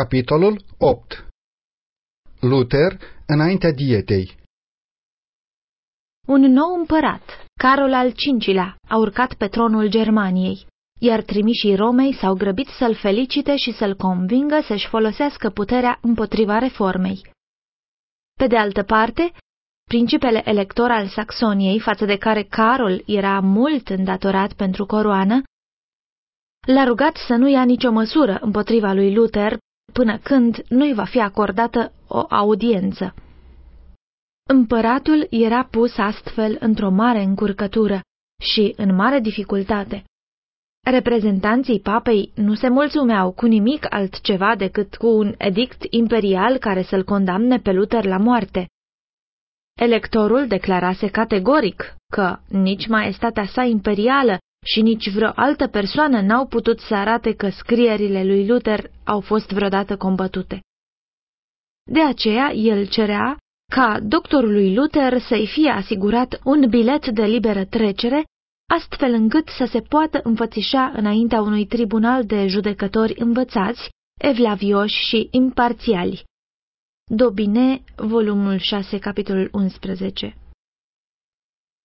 Capitolul 8 Luther înaintea dietei. Un nou împărat, Carol al V-lea, a urcat pe tronul Germaniei, iar trimișii Romei s-au grăbit să-l felicite și să-l convingă să-și folosească puterea împotriva reformei. Pe de altă parte, principele elector al Saxoniei, față de care Carol era mult îndatorat pentru coroană, l-a rugat să nu ia nicio măsură împotriva lui Luther până când nu-i va fi acordată o audiență. Împăratul era pus astfel într-o mare încurcătură și în mare dificultate. Reprezentanții papei nu se mulțumeau cu nimic altceva decât cu un edict imperial care să-l condamne pe Luther la moarte. Electorul declarase categoric că nici maestatea sa imperială și nici vreo altă persoană n-au putut să arate că scrierile lui Luther au fost vreodată combătute. De aceea el cerea ca doctorului Luther să-i fie asigurat un bilet de liberă trecere, astfel încât să se poată înfățișa înaintea unui tribunal de judecători învățați, evlavioși și imparțiali. Dobine, volumul 6, capitolul 11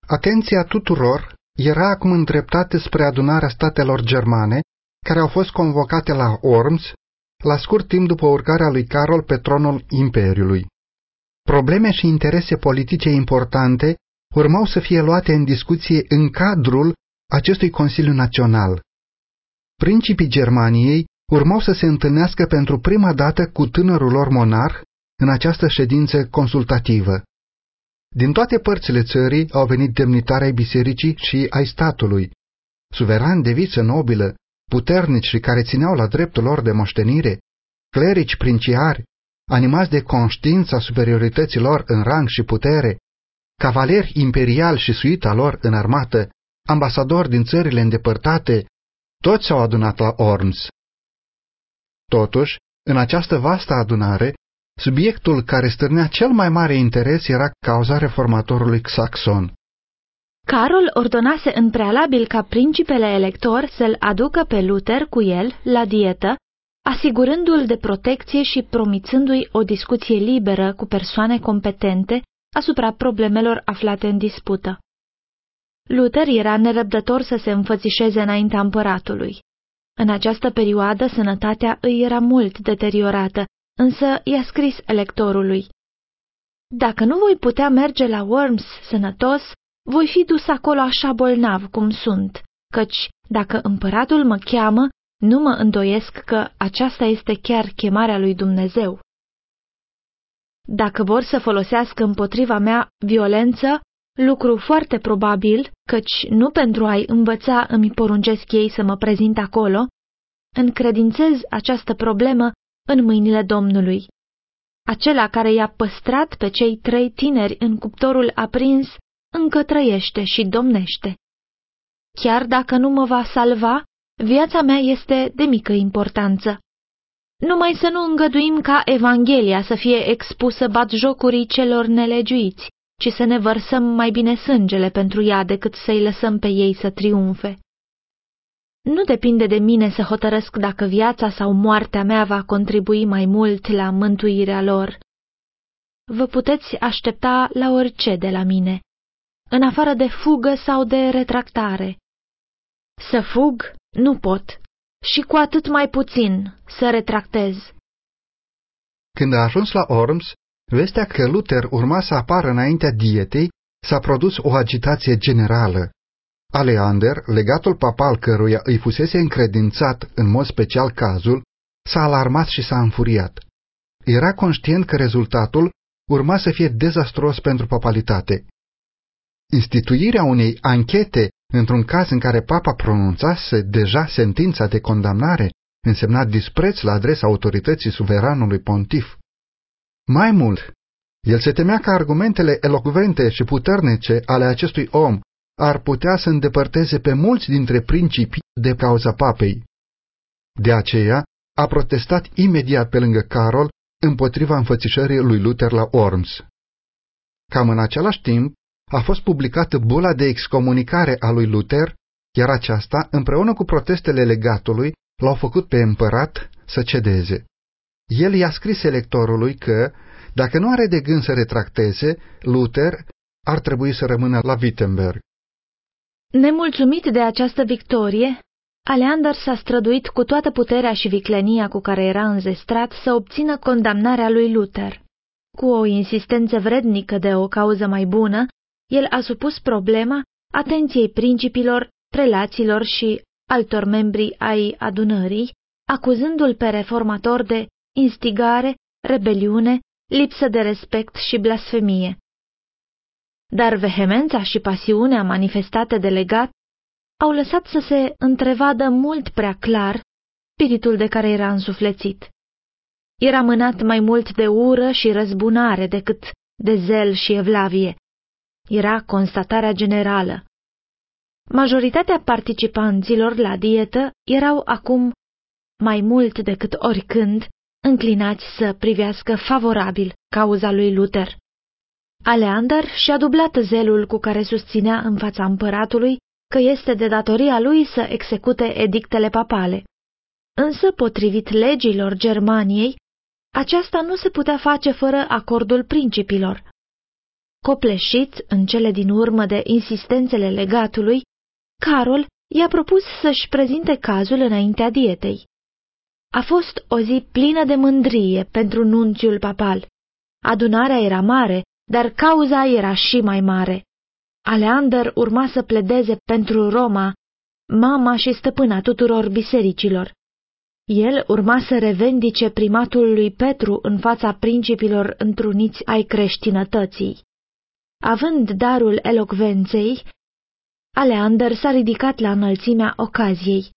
Atenția tuturor era acum îndreptată spre adunarea statelor germane, care au fost convocate la Orms, la scurt timp după urcarea lui Carol pe tronul Imperiului. Probleme și interese politice importante urmau să fie luate în discuție în cadrul acestui Consiliu Național. Principii Germaniei urmau să se întâlnească pentru prima dată cu tânărul lor monarh în această ședință consultativă. Din toate părțile țării au venit demnitari ai bisericii și ai statului, suverani de viță nobilă, puternici și care țineau la dreptul lor de moștenire, clerici princiari, animați de conștiința superiorității lor în rang și putere, cavaleri imperiali și suita lor în armată, ambasadori din țările îndepărtate, toți s-au adunat la Orms. Totuși, în această vastă adunare, Subiectul care stârnea cel mai mare interes era cauza reformatorului Saxon. Carol ordonase în prealabil ca principele elector să-l aducă pe Luther cu el la dietă, asigurându-l de protecție și promițându-i o discuție liberă cu persoane competente asupra problemelor aflate în dispută. Luther era nerăbdător să se înfățișeze înaintea împăratului. În această perioadă, sănătatea îi era mult deteriorată însă i-a scris electorului. Dacă nu voi putea merge la Worms sănătos, voi fi dus acolo așa bolnav cum sunt, căci dacă împăratul mă cheamă, nu mă îndoiesc că aceasta este chiar chemarea lui Dumnezeu. Dacă vor să folosească împotriva mea violență, lucru foarte probabil, căci nu pentru a-i învăța îmi poruncesc ei să mă prezint acolo, încredințez această problemă în mâinile Domnului. Acela care i-a păstrat pe cei trei tineri în cuptorul aprins încă trăiește și domnește. Chiar dacă nu mă va salva, viața mea este de mică importanță. Numai să nu îngăduim ca Evanghelia să fie expusă batjocurii celor nelegiuiți, ci să ne vărsăm mai bine sângele pentru ea decât să-i lăsăm pe ei să triumfe. Nu depinde de mine să hotărăsc dacă viața sau moartea mea va contribui mai mult la mântuirea lor. Vă puteți aștepta la orice de la mine, în afară de fugă sau de retractare. Să fug nu pot și cu atât mai puțin să retractez. Când a ajuns la Orms, vestea că Luther urma să apară înaintea dietei, s-a produs o agitație generală. Aleander, legatul papal căruia îi fusese încredințat în mod special cazul, s-a alarmat și s-a înfuriat. Era conștient că rezultatul urma să fie dezastros pentru papalitate. Instituirea unei anchete într-un caz în care papa pronunțase deja sentința de condamnare însemna dispreț la adresa autorității suveranului pontif. Mai mult, el se temea că argumentele elocvente și puternice ale acestui om ar putea să îndepărteze pe mulți dintre principii de cauza papei. De aceea a protestat imediat pe lângă Carol împotriva înfățișării lui Luther la Orms. Cam în același timp a fost publicată bula de excomunicare a lui Luther, iar aceasta, împreună cu protestele legatului, l-au făcut pe împărat să cedeze. El i-a scris electorului că, dacă nu are de gând să retracteze, Luther ar trebui să rămână la Wittenberg. Nemulțumit de această victorie, Aleander s-a străduit cu toată puterea și viclenia cu care era înzestrat să obțină condamnarea lui Luther. Cu o insistență vrednică de o cauză mai bună, el a supus problema atenției principilor, prelaților și altor membri ai adunării, acuzându-l pe reformator de instigare, rebeliune, lipsă de respect și blasfemie. Dar vehemența și pasiunea manifestate de legat au lăsat să se întrevadă mult prea clar spiritul de care era însuflețit. Era mânat mai mult de ură și răzbunare decât de zel și evlavie. Era constatarea generală. Majoritatea participanților la dietă erau acum, mai mult decât oricând, înclinați să privească favorabil cauza lui Luther. Aleander și-a dublat zelul cu care susținea în fața împăratului că este de datoria lui să execute edictele papale. Însă, potrivit legilor Germaniei, aceasta nu se putea face fără acordul principilor. Copleșit în cele din urmă de insistențele legatului, Carol i-a propus să-și prezinte cazul înaintea dietei. A fost o zi plină de mândrie pentru nunțiul papal. Adunarea era mare, dar cauza era și mai mare. Aleander urma să pledeze pentru Roma, mama și stăpâna tuturor bisericilor. El urma să revendice primatul lui Petru în fața principilor întruniți ai creștinătății. Având darul elocvenței, Aleander s-a ridicat la înălțimea ocaziei.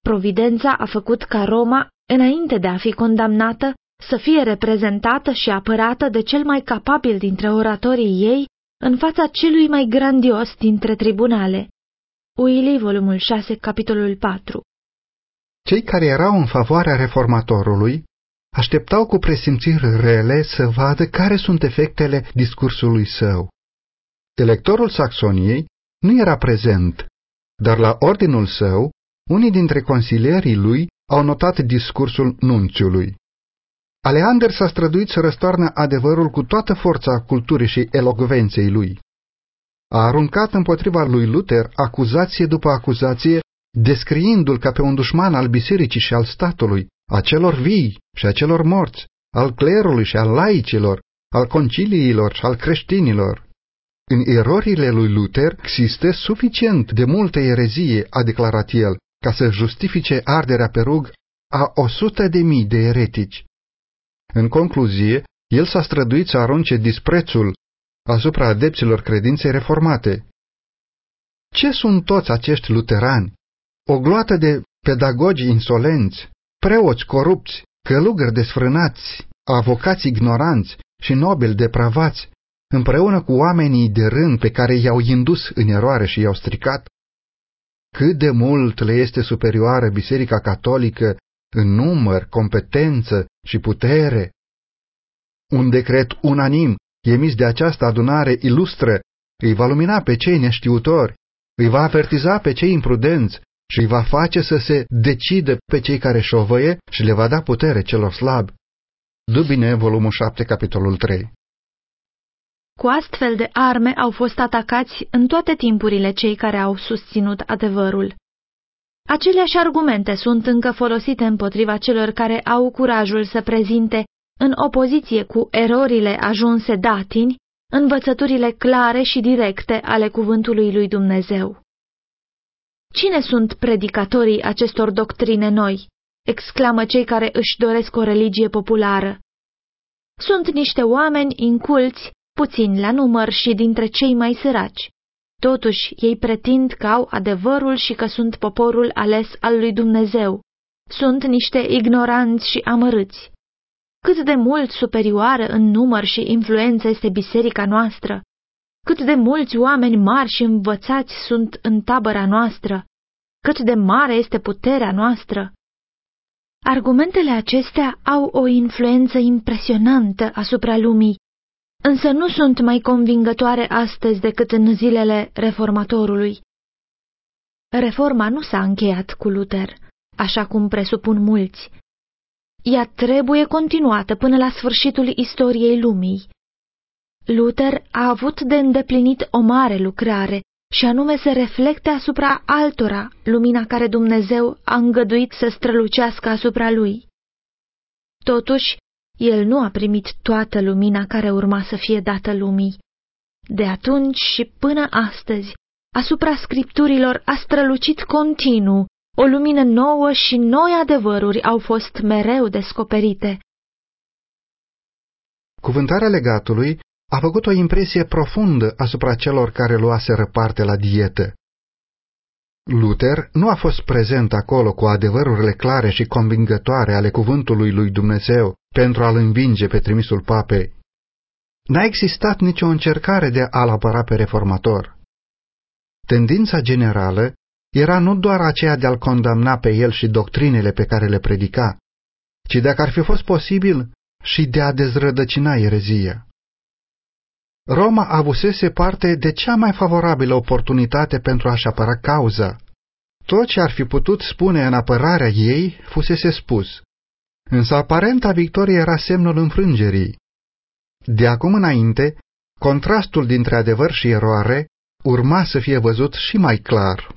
Providența a făcut ca Roma, înainte de a fi condamnată, să fie reprezentată și apărată de cel mai capabil dintre oratorii ei în fața celui mai grandios dintre tribunale. Uili, volumul 6, capitolul 4 Cei care erau în favoarea reformatorului așteptau cu presimțiri rele să vadă care sunt efectele discursului său. Electorul Saxoniei nu era prezent, dar la ordinul său, unii dintre consilierii lui au notat discursul nunțiului. Aleander s-a străduit să răstoarnă adevărul cu toată forța culturii și elogvenței lui. A aruncat împotriva lui Luther acuzație după acuzație, descriindu-l ca pe un dușman al bisericii și al statului, a celor vii și a celor morți, al clerului și al laicilor, al conciliilor și al creștinilor. În erorile lui Luther există suficient de multă erezie, a declarat el, ca să justifice arderea pe rug a o sută de mii de eretici. În concluzie, el s-a străduit să arunce disprețul asupra adepților credinței reformate. Ce sunt toți acești luterani? O gloată de pedagogi insolenți, preoți corupți, călugări desfrânați, avocați ignoranți și nobili depravați, împreună cu oamenii de rând pe care i-au indus în eroare și i-au stricat? Cât de mult le este superioară Biserica Catolică în număr, competență și putere. Un decret unanim emis de această adunare ilustră îi va lumina pe cei neștiutori, îi va avertiza pe cei imprudenți și îi va face să se decidă pe cei care șovăie și le va da putere celor slabi. Dubine, volumul 7, capitolul 3 Cu astfel de arme au fost atacați în toate timpurile cei care au susținut adevărul. Aceleași argumente sunt încă folosite împotriva celor care au curajul să prezinte, în opoziție cu erorile ajunse datini, învățăturile clare și directe ale cuvântului lui Dumnezeu. Cine sunt predicatorii acestor doctrine noi? exclamă cei care își doresc o religie populară. Sunt niște oameni inculți, puțini la număr și dintre cei mai săraci. Totuși, ei pretind că au adevărul și că sunt poporul ales al lui Dumnezeu. Sunt niște ignoranți și amărâți. Cât de mult superioară în număr și influență este biserica noastră! Cât de mulți oameni mari și învățați sunt în tabăra noastră! Cât de mare este puterea noastră! Argumentele acestea au o influență impresionantă asupra lumii însă nu sunt mai convingătoare astăzi decât în zilele reformatorului. Reforma nu s-a încheiat cu Luther, așa cum presupun mulți. ea trebuie continuată până la sfârșitul istoriei lumii. Luther a avut de îndeplinit o mare lucrare, și anume să reflecte asupra altora lumina care Dumnezeu a îngăduit să strălucească asupra lui. Totuși, el nu a primit toată lumina care urma să fie dată lumii. De atunci și până astăzi, asupra scripturilor a strălucit continuu, o lumină nouă și noi adevăruri au fost mereu descoperite. Cuvântarea legatului a făcut o impresie profundă asupra celor care luaseră parte la dietă. Luther nu a fost prezent acolo cu adevărurile clare și convingătoare ale cuvântului lui Dumnezeu pentru a-l învinge pe trimisul papei. N-a existat nicio încercare de a-l apăra pe reformator. Tendința generală era nu doar aceea de a-l condamna pe el și doctrinele pe care le predica, ci dacă ar fi fost posibil, și de a dezrădăcina erezia. Roma avusese parte de cea mai favorabilă oportunitate pentru a-și apăra cauza. Tot ce ar fi putut spune în apărarea ei fusese spus, însă aparenta victorie era semnul înfrângerii. De acum înainte, contrastul dintre adevăr și eroare urma să fie văzut și mai clar,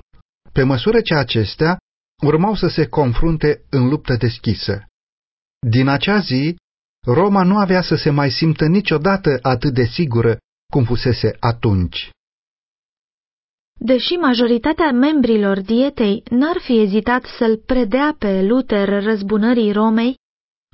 pe măsură ce acestea urmau să se confrunte în luptă deschisă. Din acea zi, Roma nu avea să se mai simtă niciodată atât de sigură cum fusese atunci. Deși majoritatea membrilor dietei n-ar fi ezitat să-l predea pe Luther răzbunării Romei,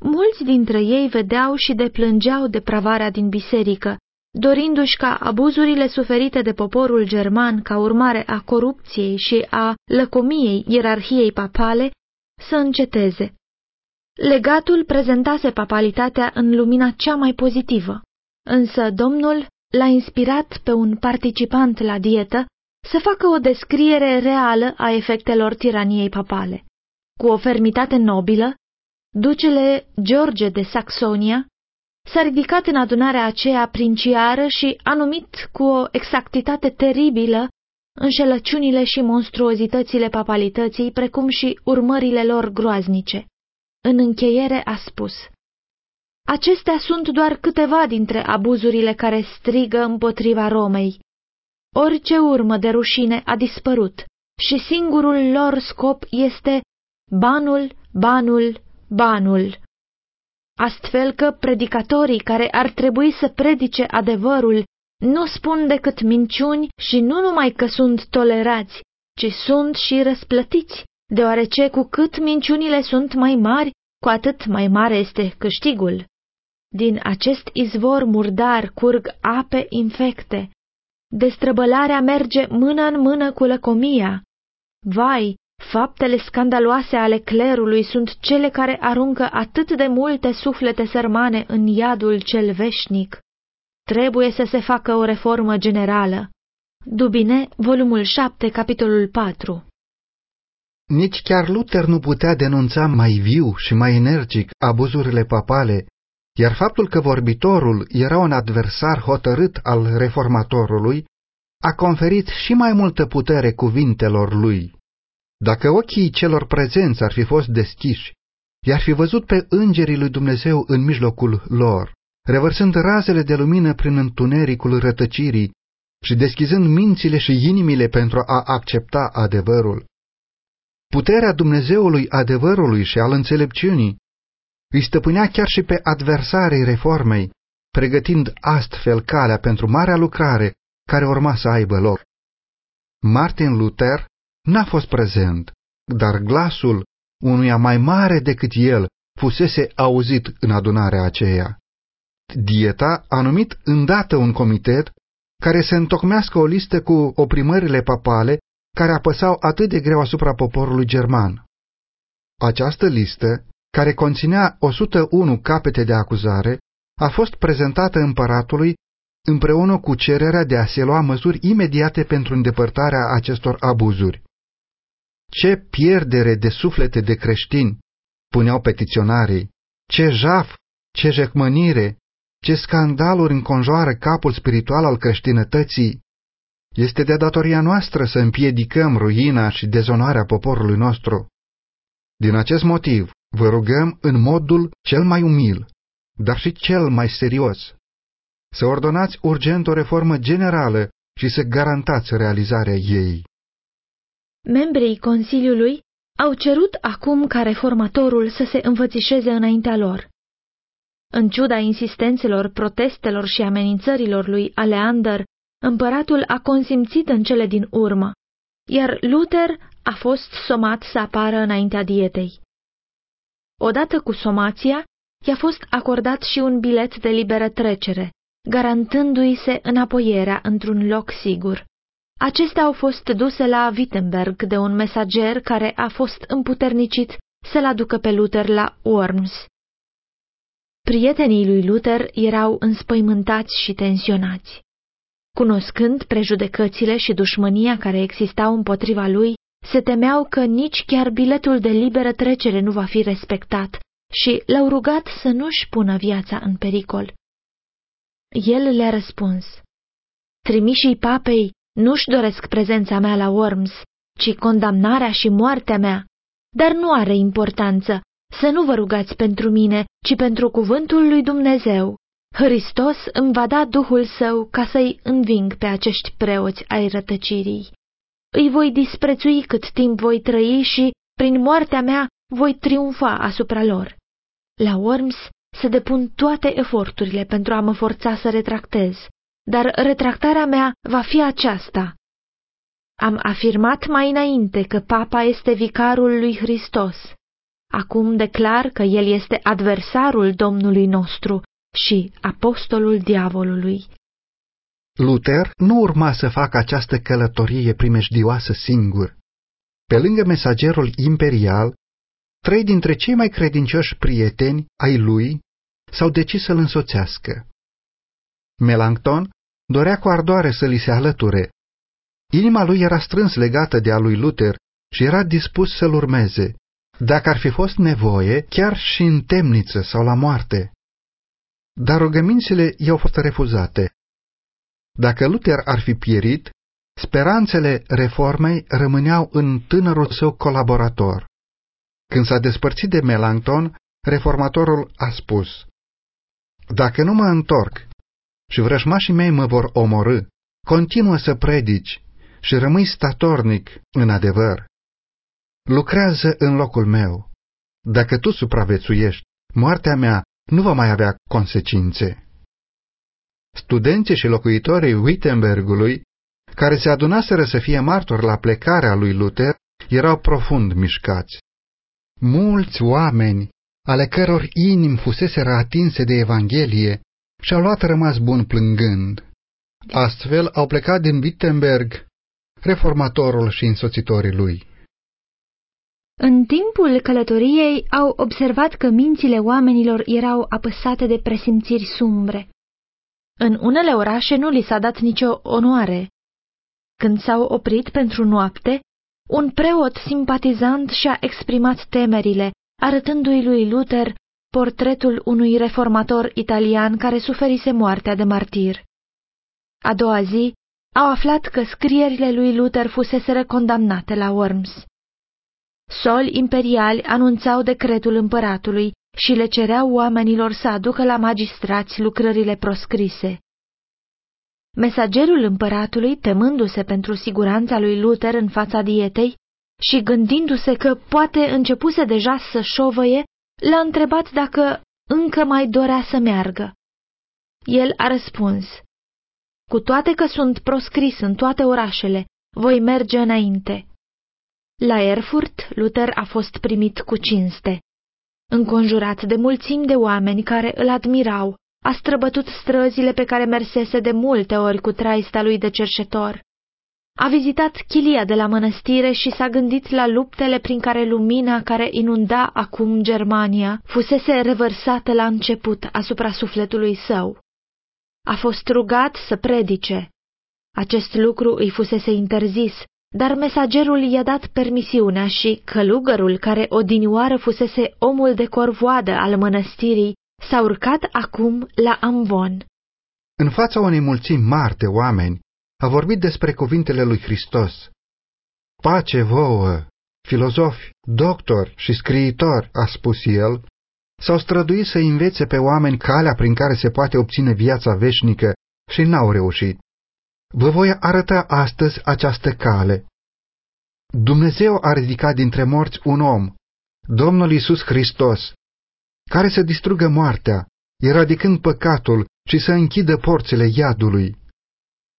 mulți dintre ei vedeau și deplângeau depravarea din biserică, dorindu-și ca abuzurile suferite de poporul german ca urmare a corupției și a lăcomiei ierarhiei papale să înceteze. Legatul prezentase papalitatea în lumina cea mai pozitivă, însă Domnul l-a inspirat pe un participant la dietă să facă o descriere reală a efectelor tiraniei papale. Cu o fermitate nobilă, ducele George de Saxonia s-a ridicat în adunarea aceea princiară și a numit cu o exactitate teribilă înșelăciunile și monstruozitățile papalității, precum și urmările lor groaznice. În încheiere a spus, Acestea sunt doar câteva dintre abuzurile care strigă împotriva Romei. Orice urmă de rușine a dispărut și singurul lor scop este banul, banul, banul. Astfel că predicatorii care ar trebui să predice adevărul nu spun decât minciuni și nu numai că sunt tolerați, ci sunt și răsplătiți, deoarece cu cât minciunile sunt mai mari, cu atât mai mare este câștigul. Din acest izvor murdar curg ape infecte. Destrăbălarea merge mână în mână cu lăcomia. Vai, faptele scandaloase ale clerului sunt cele care aruncă atât de multe suflete sărmane în iadul cel veșnic. Trebuie să se facă o reformă generală. Dubine, volumul 7, capitolul 4 Nici chiar Luther nu putea denunța mai viu și mai energic abuzurile papale iar faptul că vorbitorul era un adversar hotărât al reformatorului a conferit și mai multă putere cuvintelor lui. Dacă ochii celor prezenți ar fi fost deschiși, i-ar fi văzut pe îngerii lui Dumnezeu în mijlocul lor, revărsând razele de lumină prin întunericul rătăcirii și deschizând mințile și inimile pentru a accepta adevărul. Puterea Dumnezeului adevărului și al înțelepciunii îi stăpânea chiar și pe adversarii reformei, pregătind astfel calea pentru marea lucrare care urma să aibă loc. Martin Luther n-a fost prezent, dar glasul unuia mai mare decât el fusese auzit în adunarea aceea. Dieta a numit îndată un comitet care să întocmească o listă cu oprimările papale care apăsau atât de greu asupra poporului german. Această listă care conținea 101 capete de acuzare, a fost prezentată împăratului împreună cu cererea de a se lua măsuri imediate pentru îndepărtarea acestor abuzuri. Ce pierdere de suflete de creștini, puneau petiționarii, ce jaf, ce jecmănire, ce scandaluri înconjoară capul spiritual al creștinătății. Este de datoria noastră să împiedicăm ruina și dezonoarea poporului nostru. Din acest motiv, vă rugăm în modul cel mai umil, dar și cel mai serios, să ordonați urgent o reformă generală și să garantați realizarea ei. Membrii Consiliului au cerut acum ca reformatorul să se învățișeze înaintea lor. În ciuda insistențelor, protestelor și amenințărilor lui Aleander, împăratul a consimțit în cele din urmă, iar Luther a fost somat să apară înaintea dietei. Odată cu somația, i-a fost acordat și un bilet de liberă trecere, garantându-i se înapoierea într-un loc sigur. Acestea au fost duse la Wittenberg de un mesager care a fost împuternicit să-l aducă pe Luther la Worms. Prietenii lui Luther erau înspăimântați și tensionați. Cunoscând prejudecățile și dușmânia care existau împotriva lui, se temeau că nici chiar biletul de liberă trecere nu va fi respectat și l-au rugat să nu-și pună viața în pericol. El le-a răspuns, Trimișii papei nu-și doresc prezența mea la Worms, ci condamnarea și moartea mea, dar nu are importanță să nu vă rugați pentru mine, ci pentru cuvântul lui Dumnezeu. Hristos îmi va da Duhul Său ca să-i înving pe acești preoți ai rătăcirii. Îi voi disprețui cât timp voi trăi și, prin moartea mea, voi triumfa asupra lor. La Worms se depun toate eforturile pentru a mă forța să retractez, dar retractarea mea va fi aceasta. Am afirmat mai înainte că papa este vicarul lui Hristos. Acum declar că el este adversarul Domnului nostru și apostolul diavolului. Luther nu urma să facă această călătorie primejdioasă singur. Pe lângă mesagerul imperial, trei dintre cei mai credincioși prieteni ai lui s-au decis să-l însoțească. Melanchthon dorea cu ardoare să li se alăture. Inima lui era strâns legată de a lui Luther și era dispus să-l urmeze, dacă ar fi fost nevoie, chiar și în temniță sau la moarte. Dar rugămințele i-au fost refuzate. Dacă Luther ar fi pierit, speranțele reformei rămâneau în tânărul său colaborator. Când s-a despărțit de Melanchthon, reformatorul a spus, Dacă nu mă întorc și vrăjmașii mei mă vor omorâ, continuă să predici și rămâi statornic în adevăr. Lucrează în locul meu. Dacă tu supraviețuiești, moartea mea nu va mai avea consecințe. Studenții și locuitorii Wittenbergului, care se adunaseră să fie martori la plecarea lui Luther, erau profund mișcați. Mulți oameni, ale căror inimi fuseseră atinse de Evanghelie, și-au luat rămas bun plângând. Astfel au plecat din Wittenberg reformatorul și însoțitorii lui. În timpul călătoriei au observat că mințile oamenilor erau apăsate de presimțiri sumbre. În unele orașe nu li s-a dat nicio onoare. Când s-au oprit pentru noapte, un preot simpatizant și-a exprimat temerile, arătându-i lui Luther portretul unui reformator italian care suferise moartea de martir. A doua zi au aflat că scrierile lui Luther fuseseră condamnate la Worms. Soli imperiali anunțau decretul împăratului și le cereau oamenilor să aducă la magistrați lucrările proscrise. Mesagerul împăratului, temându-se pentru siguranța lui Luther în fața dietei și gândindu-se că poate începuse deja să șovăie, l-a întrebat dacă încă mai dorea să meargă. El a răspuns, Cu toate că sunt proscris în toate orașele, voi merge înainte. La Erfurt, Luther a fost primit cu cinste. Înconjurat de mulțimi de oameni care îl admirau, a străbătut străzile pe care mersese de multe ori cu traista lui de cerșetor. A vizitat chilia de la mănăstire și s-a gândit la luptele prin care lumina care inunda acum Germania fusese revărsată la început asupra sufletului său. A fost rugat să predice. Acest lucru îi fusese interzis, dar mesagerul i-a dat permisiunea și călugărul care odinioară fusese omul de corvoadă al mănăstirii s-a urcat acum la Amvon. În fața unei mulțimi mari de oameni, a vorbit despre cuvintele lui Hristos. Pace vouă! filozofi, doctori și scriitori, a spus el, s-au străduit să învețe pe oameni calea prin care se poate obține viața veșnică și n-au reușit. Vă voi arăta astăzi această cale. Dumnezeu a ridicat dintre morți un om, Domnul Isus Hristos, care să distrugă moartea, eradicând păcatul și să închidă porțile iadului.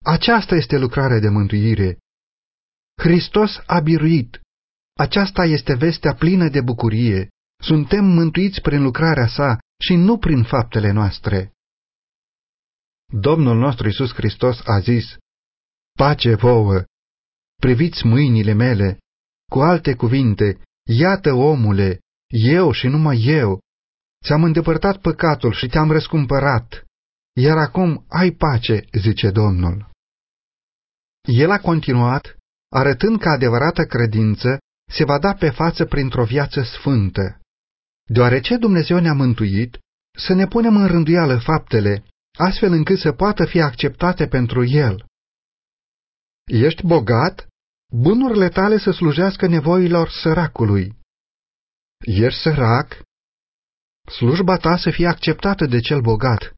Aceasta este lucrarea de mântuire. Hristos a biruit. Aceasta este vestea plină de bucurie. Suntem mântuiți prin lucrarea sa și nu prin faptele noastre. Domnul nostru Isus Hristos a zis, Pace vouă! Priviți mâinile mele! Cu alte cuvinte, iată omule, eu și numai eu, ți-am îndepărtat păcatul și te-am răscumpărat, iar acum ai pace, zice Domnul. El a continuat, arătând că adevărată credință se va da pe față printr-o viață sfântă. Deoarece Dumnezeu ne-a mântuit, să ne punem în rânduială faptele, astfel încât să poată fi acceptate pentru El. Ești bogat? Bunurile tale să slujească nevoilor săracului. Ești sărac? Slujba ta să fie acceptată de cel bogat.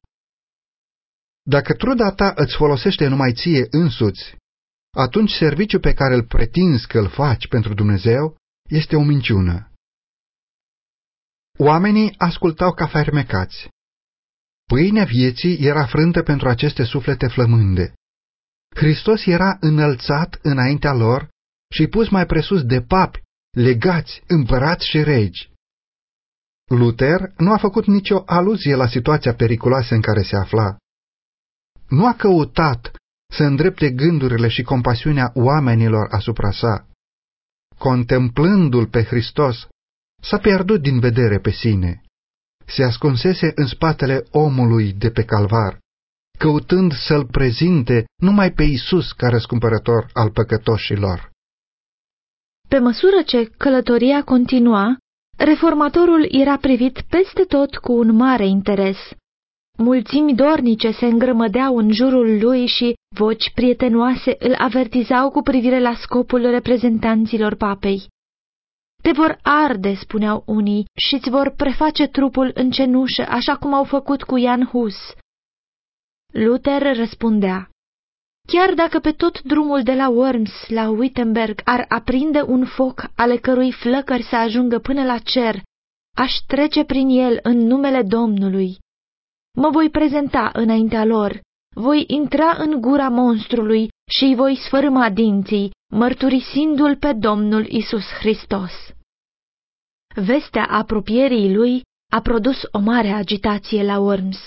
Dacă truda ta îți folosește numai ție însuți, atunci serviciul pe care îl pretinzi că îl faci pentru Dumnezeu este o minciună. Oamenii ascultau ca fermecați. Pâinea vieții era frântă pentru aceste suflete flămânde. Hristos era înălțat înaintea lor și pus mai presus de papi, legați, împărați și regi. Luther nu a făcut nicio aluzie la situația periculoasă în care se afla. Nu a căutat să îndrepte gândurile și compasiunea oamenilor asupra sa. Contemplându-l pe Hristos, s-a pierdut din vedere pe sine. Se ascunsese în spatele omului de pe calvar, căutând să-l prezinte numai pe Isus ca răscumpărător al păcătoșilor. Pe măsură ce călătoria continua, reformatorul era privit peste tot cu un mare interes. Mulțimi dornice se îngrămădeau în jurul lui și voci prietenoase îl avertizau cu privire la scopul reprezentanților papei. Te vor arde, spuneau unii, și îți vor preface trupul în cenușă, așa cum au făcut cu Ian Hus. Luther răspundea, Chiar dacă pe tot drumul de la Worms la Wittenberg ar aprinde un foc ale cărui flăcări să ajungă până la cer, aș trece prin el în numele Domnului. Mă voi prezenta înaintea lor, voi intra în gura monstrului și îi voi sfărâma dinții, mărturisindu-l pe Domnul Isus Hristos. Vestea apropierii lui a produs o mare agitație la Worms.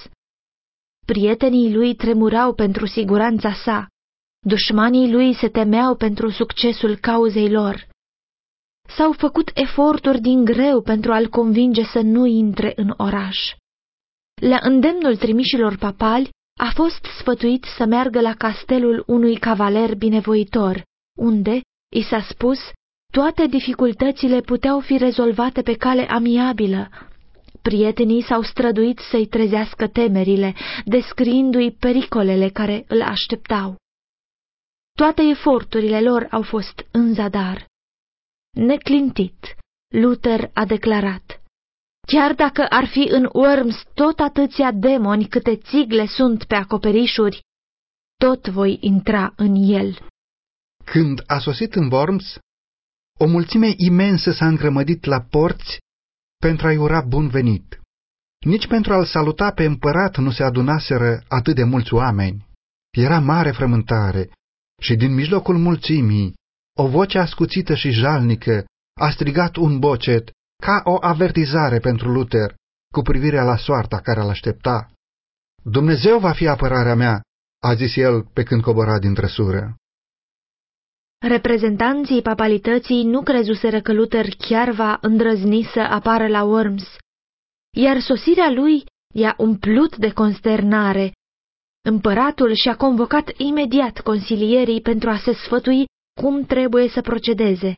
Prietenii lui tremurau pentru siguranța sa, dușmanii lui se temeau pentru succesul cauzei lor. S-au făcut eforturi din greu pentru a-l convinge să nu intre în oraș. La îndemnul trimișilor papali, a fost sfătuit să meargă la castelul unui cavaler binevoitor, unde, i s-a spus, toate dificultățile puteau fi rezolvate pe cale amiabilă. Prietenii s-au străduit să-i trezească temerile, descriindu-i pericolele care îl așteptau. Toate eforturile lor au fost în zadar. Neclintit, Luther a declarat, Chiar dacă ar fi în Worms tot atâția demoni câte țigle sunt pe acoperișuri, tot voi intra în el. Când a sosit în Worms, o mulțime imensă s-a îngrămădit la porți pentru a-i ura bun venit. Nici pentru a-l saluta pe împărat nu se adunaseră atât de mulți oameni. Era mare frământare și din mijlocul mulțimii, o voce ascuțită și jalnică a strigat un bocet ca o avertizare pentru Luther cu privire la soarta care îl aștepta. Dumnezeu va fi apărarea mea, a zis el pe când cobora din trăsură. Reprezentanții papalității nu crezuseră că Luther chiar va îndrăzni să apară la Worms, iar sosirea lui i-a umplut de consternare. Împăratul și-a convocat imediat consilierii pentru a se sfătui cum trebuie să procedeze.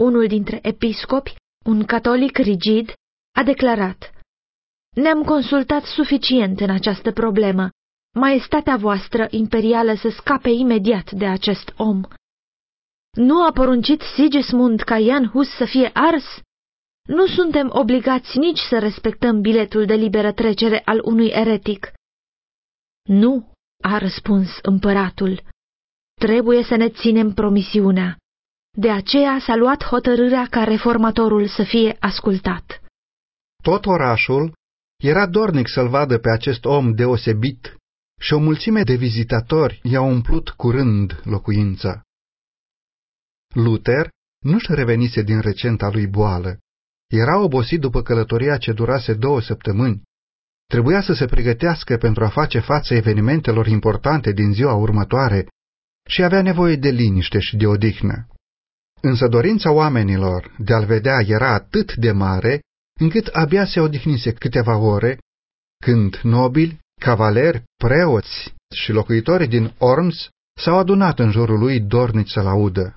Unul dintre episcopi, un catolic rigid, a declarat Ne-am consultat suficient în această problemă. Maestatea voastră imperială să scape imediat de acest om. Nu a poruncit Sigismund ca Jan Hus să fie ars? Nu suntem obligați nici să respectăm biletul de liberă trecere al unui eretic. Nu, a răspuns împăratul. Trebuie să ne ținem promisiunea. De aceea s-a luat hotărârea ca reformatorul să fie ascultat. Tot orașul era dornic să-l vadă pe acest om deosebit și o mulțime de vizitatori i-au umplut curând locuința. Luther nu-și revenise din recenta lui boală. Era obosit după călătoria ce durase două săptămâni. Trebuia să se pregătească pentru a face față evenimentelor importante din ziua următoare și avea nevoie de liniște și de odihnă. Însă dorința oamenilor de a-l vedea era atât de mare, încât abia se odihnise câteva ore, când nobili, cavaleri, preoți și locuitorii din Orms s-au adunat în jurul lui dornici să-l audă.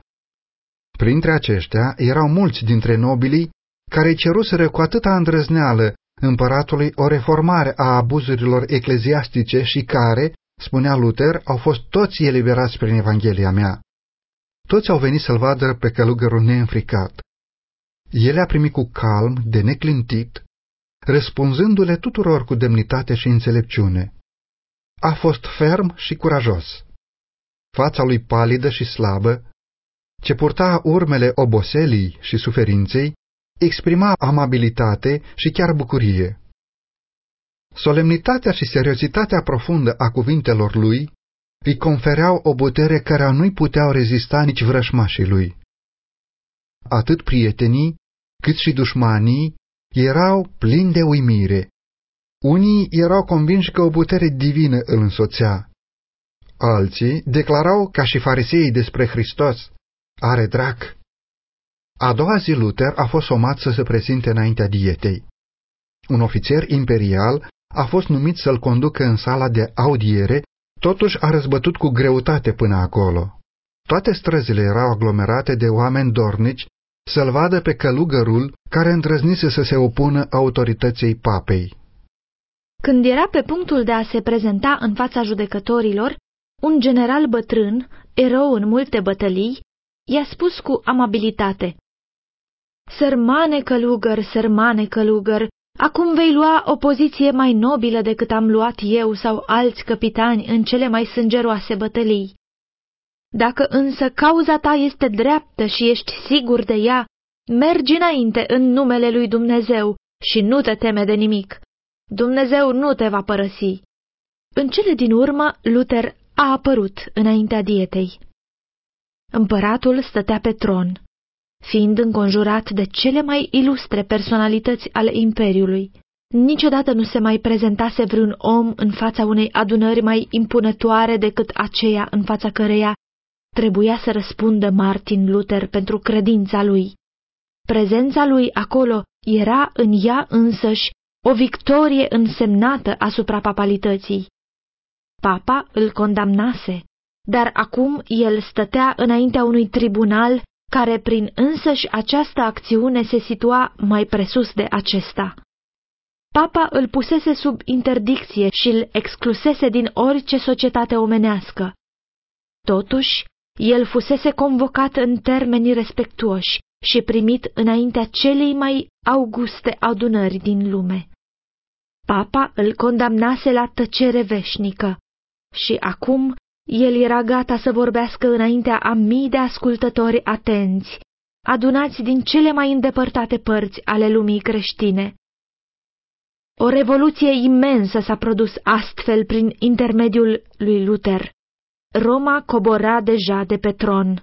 Printre aceștia erau mulți dintre nobilii care ceruseră cu atâta îndrăzneală împăratului o reformare a abuzurilor ecleziastice și care, spunea Luther, au fost toți eliberați prin Evanghelia mea. Toți au venit să-l vadă pe călugărul neînfricat. El a primit cu calm, de neclintit, răspunzându-le tuturor cu demnitate și înțelepciune. A fost ferm și curajos. Fața lui palidă și slabă, ce purta urmele oboselii și suferinței, exprima amabilitate și chiar bucurie. Solemnitatea și seriozitatea profundă a cuvintelor lui îi confereau o putere care nu-i puteau rezista nici vrășmașii lui. Atât prietenii, cât și dușmanii erau plini de uimire. Unii erau convinși că o putere divină îl însoțea. Alții declarau ca și fariseii despre Hristos, are drac. A doua zi Luther a fost somat să se prezinte înaintea dietei. Un ofițer imperial a fost numit să-l conducă în sala de audiere, totuși a răzbătut cu greutate până acolo. Toate străzile erau aglomerate de oameni dornici să-l vadă pe călugărul care îndrăznise să se opună autorității papei. Când era pe punctul de a se prezenta în fața judecătorilor, un general bătrân, erou în multe bătălii, i-a spus cu amabilitate. Sărmane călugăr, sărmane călugăr, acum vei lua o poziție mai nobilă decât am luat eu sau alți capitani în cele mai sângeroase bătălii. Dacă însă cauza ta este dreaptă și ești sigur de ea, mergi înainte în numele lui Dumnezeu și nu te teme de nimic. Dumnezeu nu te va părăsi. În cele din urmă, Luther a apărut înaintea dietei. Împăratul stătea pe tron, fiind înconjurat de cele mai ilustre personalități ale Imperiului. Niciodată nu se mai prezentase vreun om în fața unei adunări mai impunătoare decât aceea în fața căreia trebuia să răspundă Martin Luther pentru credința lui. Prezența lui acolo era în ea însăși o victorie însemnată asupra papalității. Papa îl condamnase, dar acum el stătea înaintea unui tribunal care prin însăși această acțiune se situa mai presus de acesta. Papa îl pusese sub interdicție și îl exclusese din orice societate omenească. Totuși, el fusese convocat în termeni respectuoși și primit înaintea celei mai auguste adunări din lume. Papa îl condamnase la tăcere veșnică și acum el era gata să vorbească înaintea a mii de ascultători atenți, adunați din cele mai îndepărtate părți ale lumii creștine. O revoluție imensă s-a produs astfel prin intermediul lui Luther. Roma cobora deja de pe tron,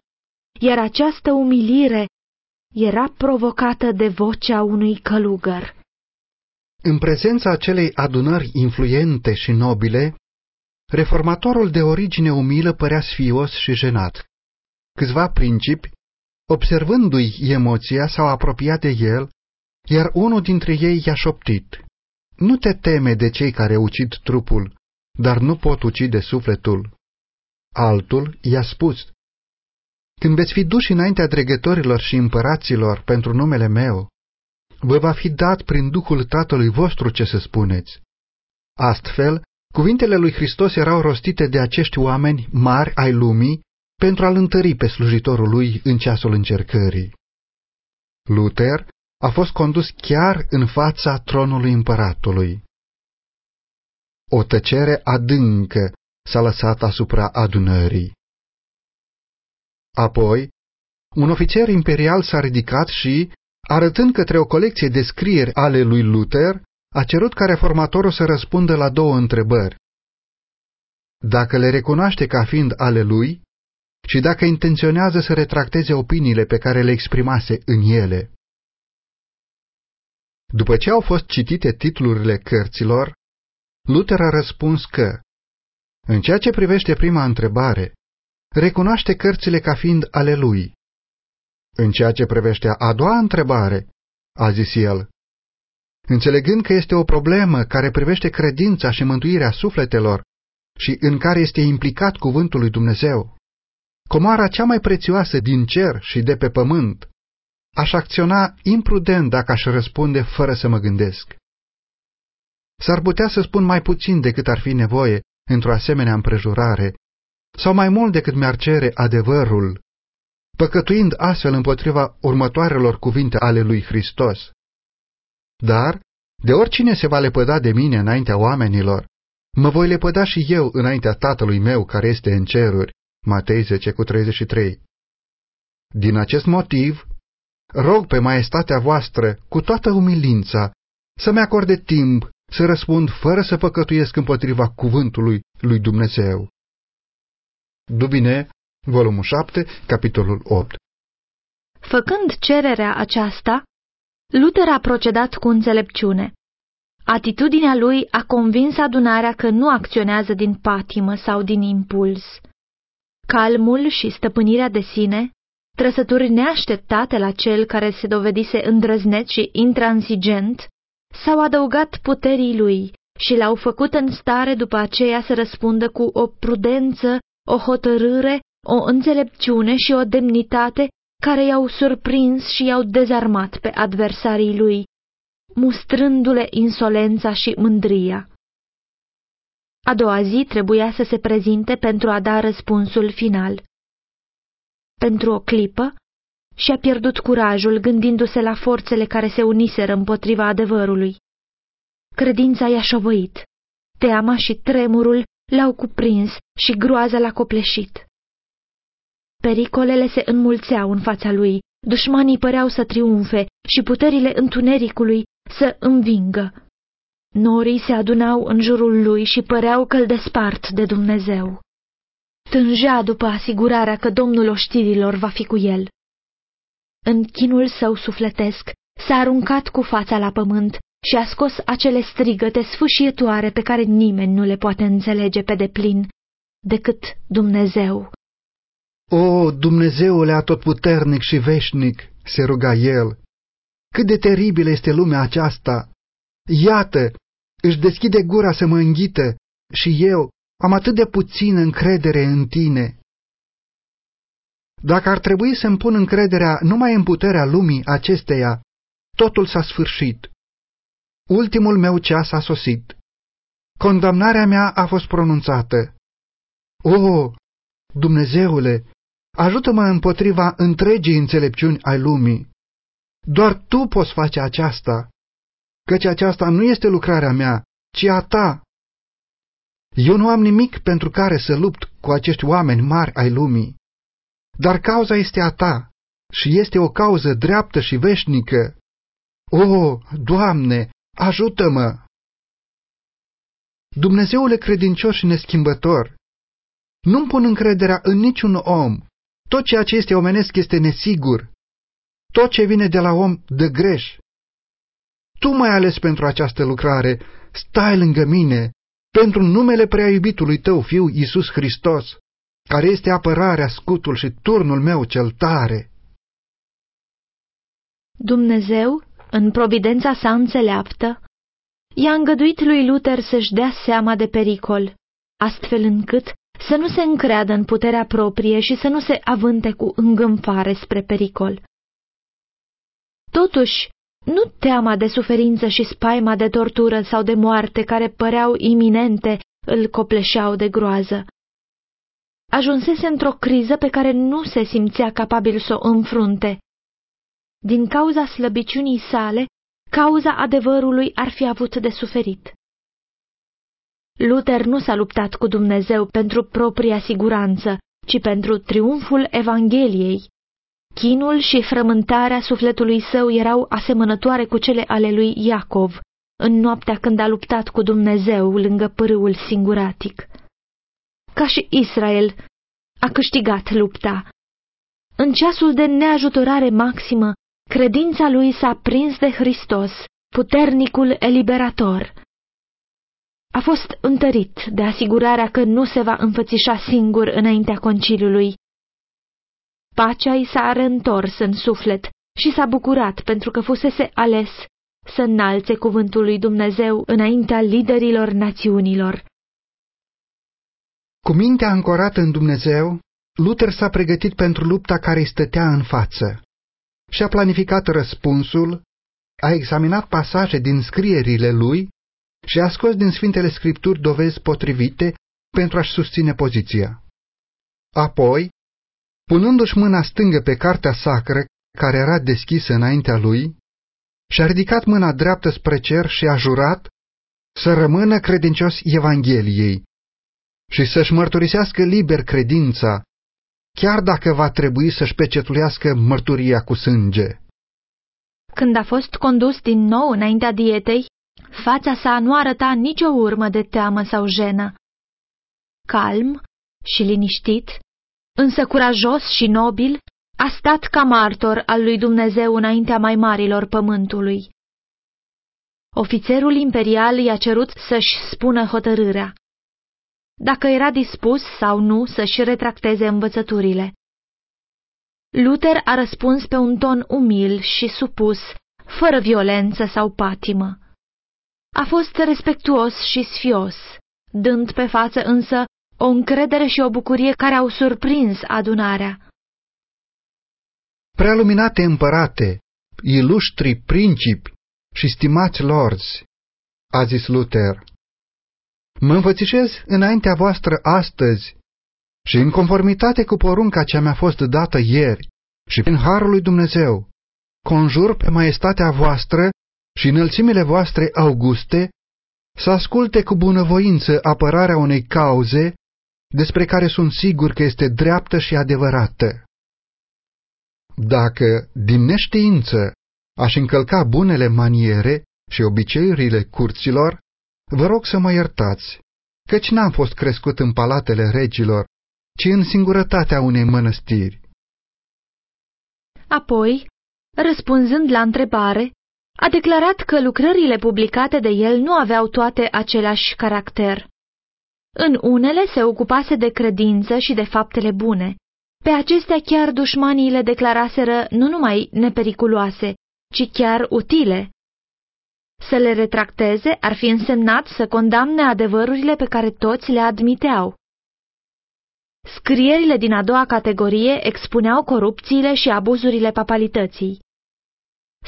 iar această umilire era provocată de vocea unui călugăr. În prezența acelei adunări influente și nobile, reformatorul de origine umilă părea sfios și jenat. Câțiva principi, observându-i emoția, s-au apropiat de el, iar unul dintre ei i-a șoptit. Nu te teme de cei care ucid trupul, dar nu pot ucide sufletul. Altul i-a spus, Când veți fi duși înaintea dregătorilor și împăraților pentru numele meu, vă va fi dat prin Duhul Tatălui vostru ce să spuneți. Astfel, cuvintele lui Hristos erau rostite de acești oameni mari ai lumii, pentru a-l întări pe slujitorul lui în ceasul încercării. Luther a fost condus chiar în fața tronului împăratului. O tăcere adâncă s-a lăsat asupra adunării. Apoi, un ofițer imperial s-a ridicat și, arătând către o colecție de scrieri ale lui Luther, a cerut ca reformatorul să răspundă la două întrebări. Dacă le recunoaște ca fiind ale lui și dacă intenționează să retracteze opiniile pe care le exprimase în ele. După ce au fost citite titlurile cărților, Luther a răspuns că, în ceea ce privește prima întrebare, recunoaște cărțile ca fiind ale lui. În ceea ce privește a doua întrebare, a zis el, înțelegând că este o problemă care privește credința și mântuirea sufletelor și în care este implicat cuvântul lui Dumnezeu, comoara cea mai prețioasă din cer și de pe pământ, aș acționa imprudent dacă aș răspunde fără să mă gândesc. S-ar putea să spun mai puțin decât ar fi nevoie într-o asemenea împrejurare, sau mai mult decât mi-ar cere adevărul, păcătuind astfel împotriva următoarelor cuvinte ale lui Hristos. Dar, de oricine se va lepăda de mine înaintea oamenilor, mă voi lepăda și eu înaintea Tatălui meu care este în ceruri. Matei 10 cu 33. Din acest motiv, rog pe maestatea voastră, cu toată umilința, să-mi acorde timp să răspund fără să păcătuiesc împotriva cuvântului lui Dumnezeu. Dubine, volumul 7, capitolul 8 Făcând cererea aceasta, Luther a procedat cu înțelepciune. Atitudinea lui a convins adunarea că nu acționează din patimă sau din impuls. Calmul și stăpânirea de sine, trăsături neașteptate la cel care se dovedise îndrăzneț și intransigent, s-au adăugat puterii lui și l-au făcut în stare după aceea să răspundă cu o prudență, o hotărâre, o înțelepciune și o demnitate care i-au surprins și i-au dezarmat pe adversarii lui, mustrându-le insolența și mândria. A doua zi trebuia să se prezinte pentru a da răspunsul final. Pentru o clipă, și-a pierdut curajul gândindu-se la forțele care se uniseră împotriva adevărului. Credința i-a șovăit, teama și tremurul l-au cuprins și groaza l-a copleșit. Pericolele se înmulțeau în fața lui, dușmanii păreau să triumfe și puterile întunericului să învingă. Norii se adunau în jurul lui și păreau că îl despart de Dumnezeu. Tângea după asigurarea că Domnul oștirilor va fi cu el. În chinul său sufletesc s-a aruncat cu fața la pământ și a scos acele strigăte sfâșietoare pe care nimeni nu le poate înțelege pe deplin, decât Dumnezeu. O, Dumnezeule atotputernic și veșnic, se ruga el, cât de teribilă este lumea aceasta! Iată, își deschide gura să mă înghită și eu am atât de puțină încredere în tine. Dacă ar trebui să-mi pun încrederea numai în puterea lumii acesteia, totul s-a sfârșit. Ultimul meu ceas a sosit. Condamnarea mea a fost pronunțată. O, Dumnezeule, ajută-mă împotriva întregii înțelepciuni ai lumii. Doar tu poți face aceasta, căci aceasta nu este lucrarea mea, ci a ta. Eu nu am nimic pentru care să lupt cu acești oameni mari ai lumii, dar cauza este a ta și este o cauză dreaptă și veșnică. O, Doamne, ajută-mă! Dumnezeule credincios și neschimbător, nu-mi pun încrederea în niciun om. Tot ceea ce este omenesc este nesigur. Tot ce vine de la om dă greș. Tu m-ai ales pentru această lucrare, stai lângă mine, pentru numele prea iubitului tău, Fiu Iisus Hristos, care este apărarea, scutul și turnul meu cel tare. Dumnezeu, în providența sa înțeleaptă, i-a îngăduit lui Luther să-și dea seama de pericol, astfel încât să nu se încreadă în puterea proprie și să nu se avânte cu îngânfare spre pericol. Totuși, nu teama de suferință și spaima de tortură sau de moarte care păreau iminente îl copleșeau de groază. ajunsese într-o criză pe care nu se simțea capabil să o înfrunte. Din cauza slăbiciunii sale, cauza adevărului ar fi avut de suferit. Luther nu s-a luptat cu Dumnezeu pentru propria siguranță, ci pentru triumful Evangheliei. Chinul și frământarea sufletului său erau asemănătoare cu cele ale lui Iacov, în noaptea când a luptat cu Dumnezeu lângă pârâul singuratic. Ca și Israel, a câștigat lupta. În ceasul de neajutorare maximă, credința lui s-a prins de Hristos, puternicul eliberator. A fost întărit de asigurarea că nu se va înfățișa singur înaintea conciliului. Pacea i s-a reîntors în suflet și s-a bucurat pentru că fusese ales să înalțe cuvântul lui Dumnezeu înaintea liderilor națiunilor. Cu mintea ancorată în Dumnezeu, Luther s-a pregătit pentru lupta care îi stătea în față. Și-a planificat răspunsul, a examinat pasaje din scrierile lui și a scos din Sfintele Scripturi dovezi potrivite pentru a-și susține poziția. Apoi, punându-și mâna stângă pe cartea sacră care era deschisă înaintea lui, și-a ridicat mâna dreaptă spre cer și a jurat să rămână credincios Evangheliei și să-și mărturisească liber credința, chiar dacă va trebui să-și pecetulească mărturia cu sânge. Când a fost condus din nou înaintea dietei, fața sa nu arăta nicio urmă de teamă sau jenă. Calm și liniștit, însă curajos și nobil, a stat ca martor al lui Dumnezeu înaintea mai marilor pământului. Ofițerul imperial i-a cerut să-și spună hotărârea, dacă era dispus sau nu să-și retracteze învățăturile. Luther a răspuns pe un ton umil și supus, fără violență sau patimă. A fost respectuos și sfios, dând pe față însă o încredere și o bucurie care au surprins adunarea. Prealuminate împărate, iluștri principi și stimați lords, a zis Luther, mă învățișez înaintea voastră astăzi și în conformitate cu porunca ce mi-a fost dată ieri și prin harul lui Dumnezeu, conjur pe maestatea voastră și înălțimile voastre auguste să asculte cu bunăvoință apărarea unei cauze despre care sunt sigur că este dreaptă și adevărată. Dacă, din neștiință, aș încălca bunele maniere și obiceiurile curților, vă rog să mă iertați, căci n-am fost crescut în palatele regilor, ci în singurătatea unei mănăstiri. Apoi, răspunzând la întrebare, a declarat că lucrările publicate de el nu aveau toate același caracter. În unele se ocupase de credință și de faptele bune. Pe acestea chiar dușmanii le declaraseră nu numai nepericuloase, ci chiar utile. Să le retracteze ar fi însemnat să condamne adevărurile pe care toți le admiteau. Scrierile din a doua categorie expuneau corupțiile și abuzurile papalității.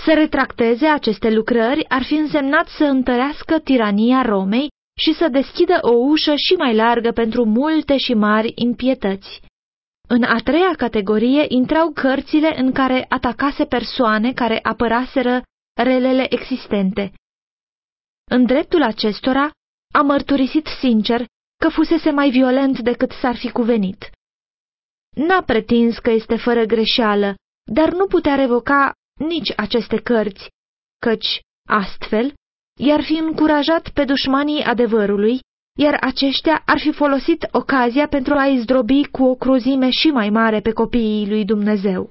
Să retracteze aceste lucrări ar fi însemnat să întărească tirania Romei și să deschidă o ușă și mai largă pentru multe și mari impietăți. În a treia categorie intrau cărțile în care atacase persoane care apăraseră relele existente. În dreptul acestora, a mărturisit sincer că fusese mai violent decât s-ar fi cuvenit. N-a pretins că este fără greșeală, dar nu putea revoca nici aceste cărți, căci, astfel, i-ar fi încurajat pe dușmanii adevărului, iar aceștia ar fi folosit ocazia pentru a izdrobi cu o cruzime și mai mare pe copiii lui Dumnezeu.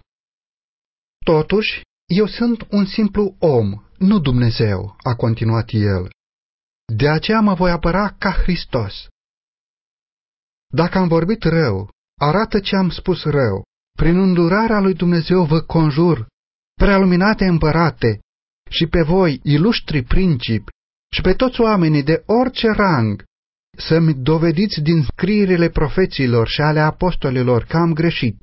Totuși, eu sunt un simplu om, nu Dumnezeu, a continuat el. De aceea mă voi apăra ca Hristos. Dacă am vorbit rău, arată ce am spus rău. Prin îndurarea lui Dumnezeu vă conjur prealuminate împărate, și pe voi, iluștri principi, și pe toți oamenii de orice rang, să-mi dovediți din scrierile profeților și ale apostolilor că am greșit.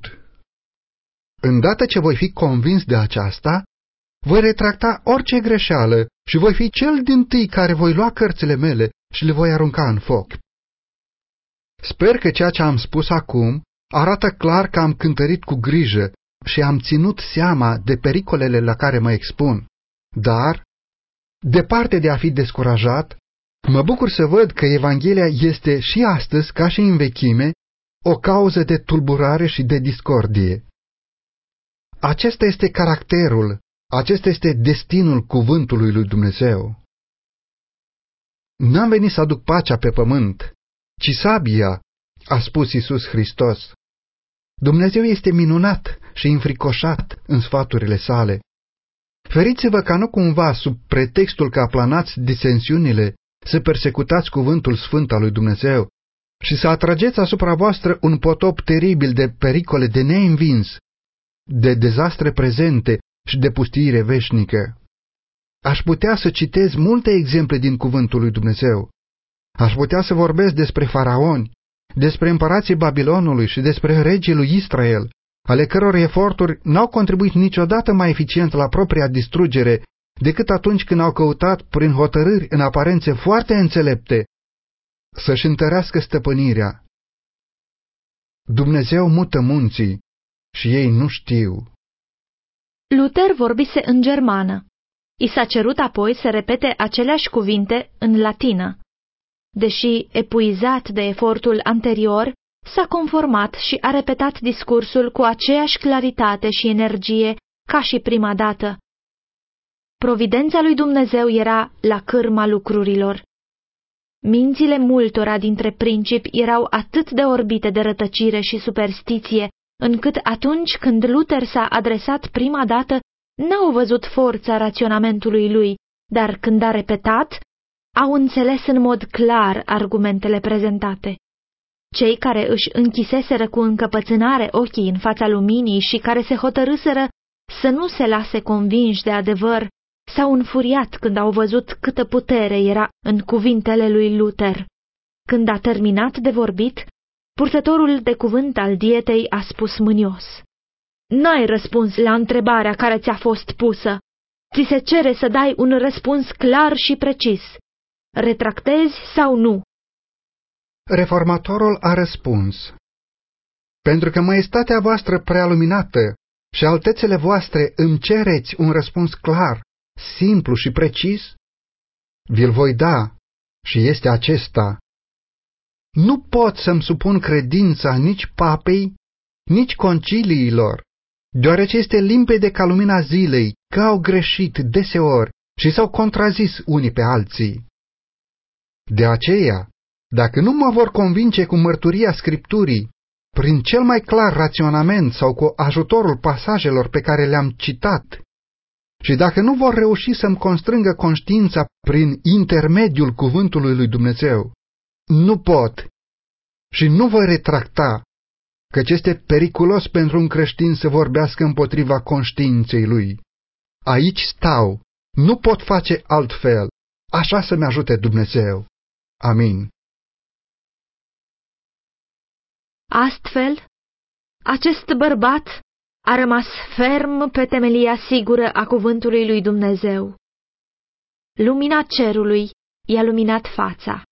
Îndată ce voi fi convins de aceasta, voi retracta orice greșeală și voi fi cel din tâi care voi lua cărțile mele și le voi arunca în foc. Sper că ceea ce am spus acum arată clar că am cântărit cu grijă și am ținut seama de pericolele la care mă expun. Dar, departe de a fi descurajat, mă bucur să văd că Evanghelia este și astăzi, ca și în vechime, o cauză de tulburare și de discordie. Acesta este caracterul, acesta este destinul cuvântului lui Dumnezeu. N-am venit să aduc pacea pe pământ, ci sabia, a spus Isus Hristos. Dumnezeu este minunat și înfricoșat în sfaturile sale. Feriți-vă ca nu cumva, sub pretextul că aplanați disensiunile, să persecutați cuvântul sfânt al lui Dumnezeu și să atrageți asupra voastră un potop teribil de pericole de neînvins, de dezastre prezente și de pustire veșnică. Aș putea să citez multe exemple din cuvântul lui Dumnezeu. Aș putea să vorbesc despre faraoni, despre împărații Babilonului și despre regii lui Israel, ale căror eforturi n-au contribuit niciodată mai eficient la propria distrugere decât atunci când au căutat, prin hotărâri în aparențe foarte înțelepte, să-și întărească stăpânirea. Dumnezeu mută munții și ei nu știu. Luther vorbise în germană. I s-a cerut apoi să repete aceleași cuvinte în latină. Deși epuizat de efortul anterior, s-a conformat și a repetat discursul cu aceeași claritate și energie ca și prima dată. Providența lui Dumnezeu era la cârma lucrurilor. Mințile multora dintre principi erau atât de orbite de rătăcire și superstiție, încât atunci când Luther s-a adresat prima dată, n-au văzut forța raționamentului lui, dar când a repetat, au înțeles în mod clar argumentele prezentate. Cei care își închiseseră cu încăpățânare ochii în fața luminii și care se hotărâseră să nu se lase convinși de adevăr, s-au înfuriat când au văzut câtă putere era în cuvintele lui Luther. Când a terminat de vorbit, purtătorul de cuvânt al dietei a spus mânios. N-ai răspuns la întrebarea care ți-a fost pusă. Ți se cere să dai un răspuns clar și precis. Retractezi sau nu? Reformatorul a răspuns. Pentru că maestatea voastră prealuminată și altețele voastre îmi cereți un răspuns clar, simplu și precis, vi-l voi da și este acesta. Nu pot să-mi supun credința nici papei, nici conciliilor, deoarece este limpede ca lumina zilei că au greșit deseori și s-au contrazis unii pe alții. De aceea, dacă nu mă vor convinge cu mărturia Scripturii, prin cel mai clar raționament sau cu ajutorul pasajelor pe care le-am citat, și dacă nu vor reuși să-mi constrângă conștiința prin intermediul cuvântului lui Dumnezeu, nu pot și nu voi retracta, căci este periculos pentru un creștin să vorbească împotriva conștiinței lui. Aici stau, nu pot face altfel, așa să-mi ajute Dumnezeu. Amin. Astfel, acest bărbat a rămas ferm pe temelia sigură a cuvântului lui Dumnezeu. Lumina cerului i-a luminat fața.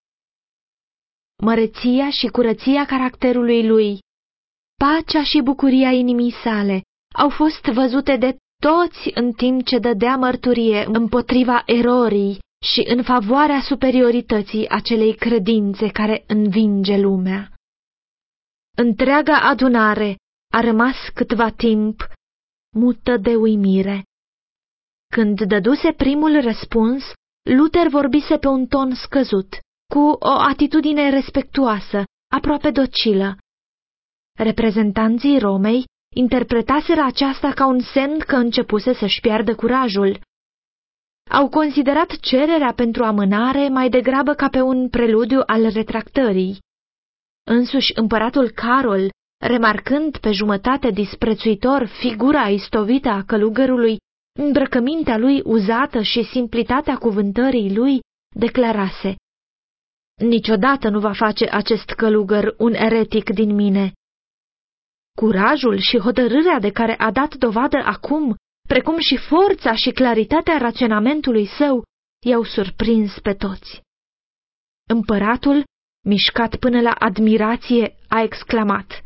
Măreția și curăția caracterului lui, pacea și bucuria inimii sale au fost văzute de toți în timp ce dădea mărturie împotriva erorii și în favoarea superiorității acelei credințe care învinge lumea. Întreaga adunare a rămas câtva timp mută de uimire. Când dăduse primul răspuns, Luther vorbise pe un ton scăzut, cu o atitudine respectuoasă, aproape docilă. Reprezentanții Romei interpretaseră aceasta ca un semn că începuse să-și piardă curajul. Au considerat cererea pentru amânare mai degrabă ca pe un preludiu al retractării. Însuși împăratul Carol, remarcând pe jumătate disprețuitor figura istovită a călugărului, îmbrăcămintea lui uzată și simplitatea cuvântării lui, declarase Niciodată nu va face acest călugăr un eretic din mine. Curajul și hotărârea de care a dat dovadă acum, precum și forța și claritatea raționamentului său, i-au surprins pe toți. Împăratul mișcat până la admirație, a exclamat.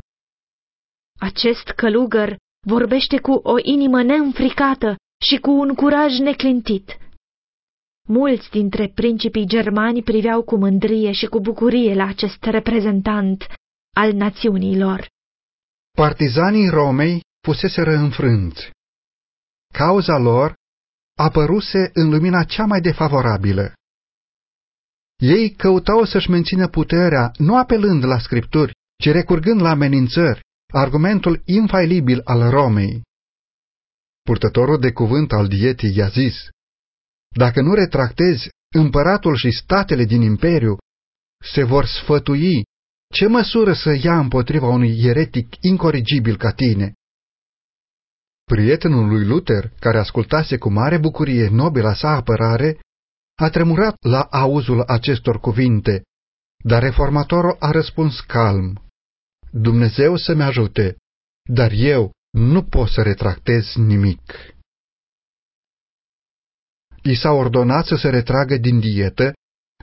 Acest călugăr vorbește cu o inimă neînfricată și cu un curaj neclintit. Mulți dintre principii germani priveau cu mândrie și cu bucurie la acest reprezentant al națiunilor. Partizanii Romei fuseseră înfrânți. Cauza lor apăruse în lumina cea mai defavorabilă. Ei căutau să-și mențină puterea nu apelând la scripturi, ci recurgând la amenințări, argumentul infailibil al Romei. Purtătorul de cuvânt al dietii i-a zis, Dacă nu retractezi, împăratul și statele din imperiu se vor sfătui ce măsură să ia împotriva unui eretic incorrigibil ca tine. Prietenul lui Luther, care ascultase cu mare bucurie nobila sa apărare, a tremurat la auzul acestor cuvinte, dar reformatorul a răspuns calm. Dumnezeu să-mi ajute, dar eu nu pot să retractez nimic. I s-a ordonat să se retragă din dietă,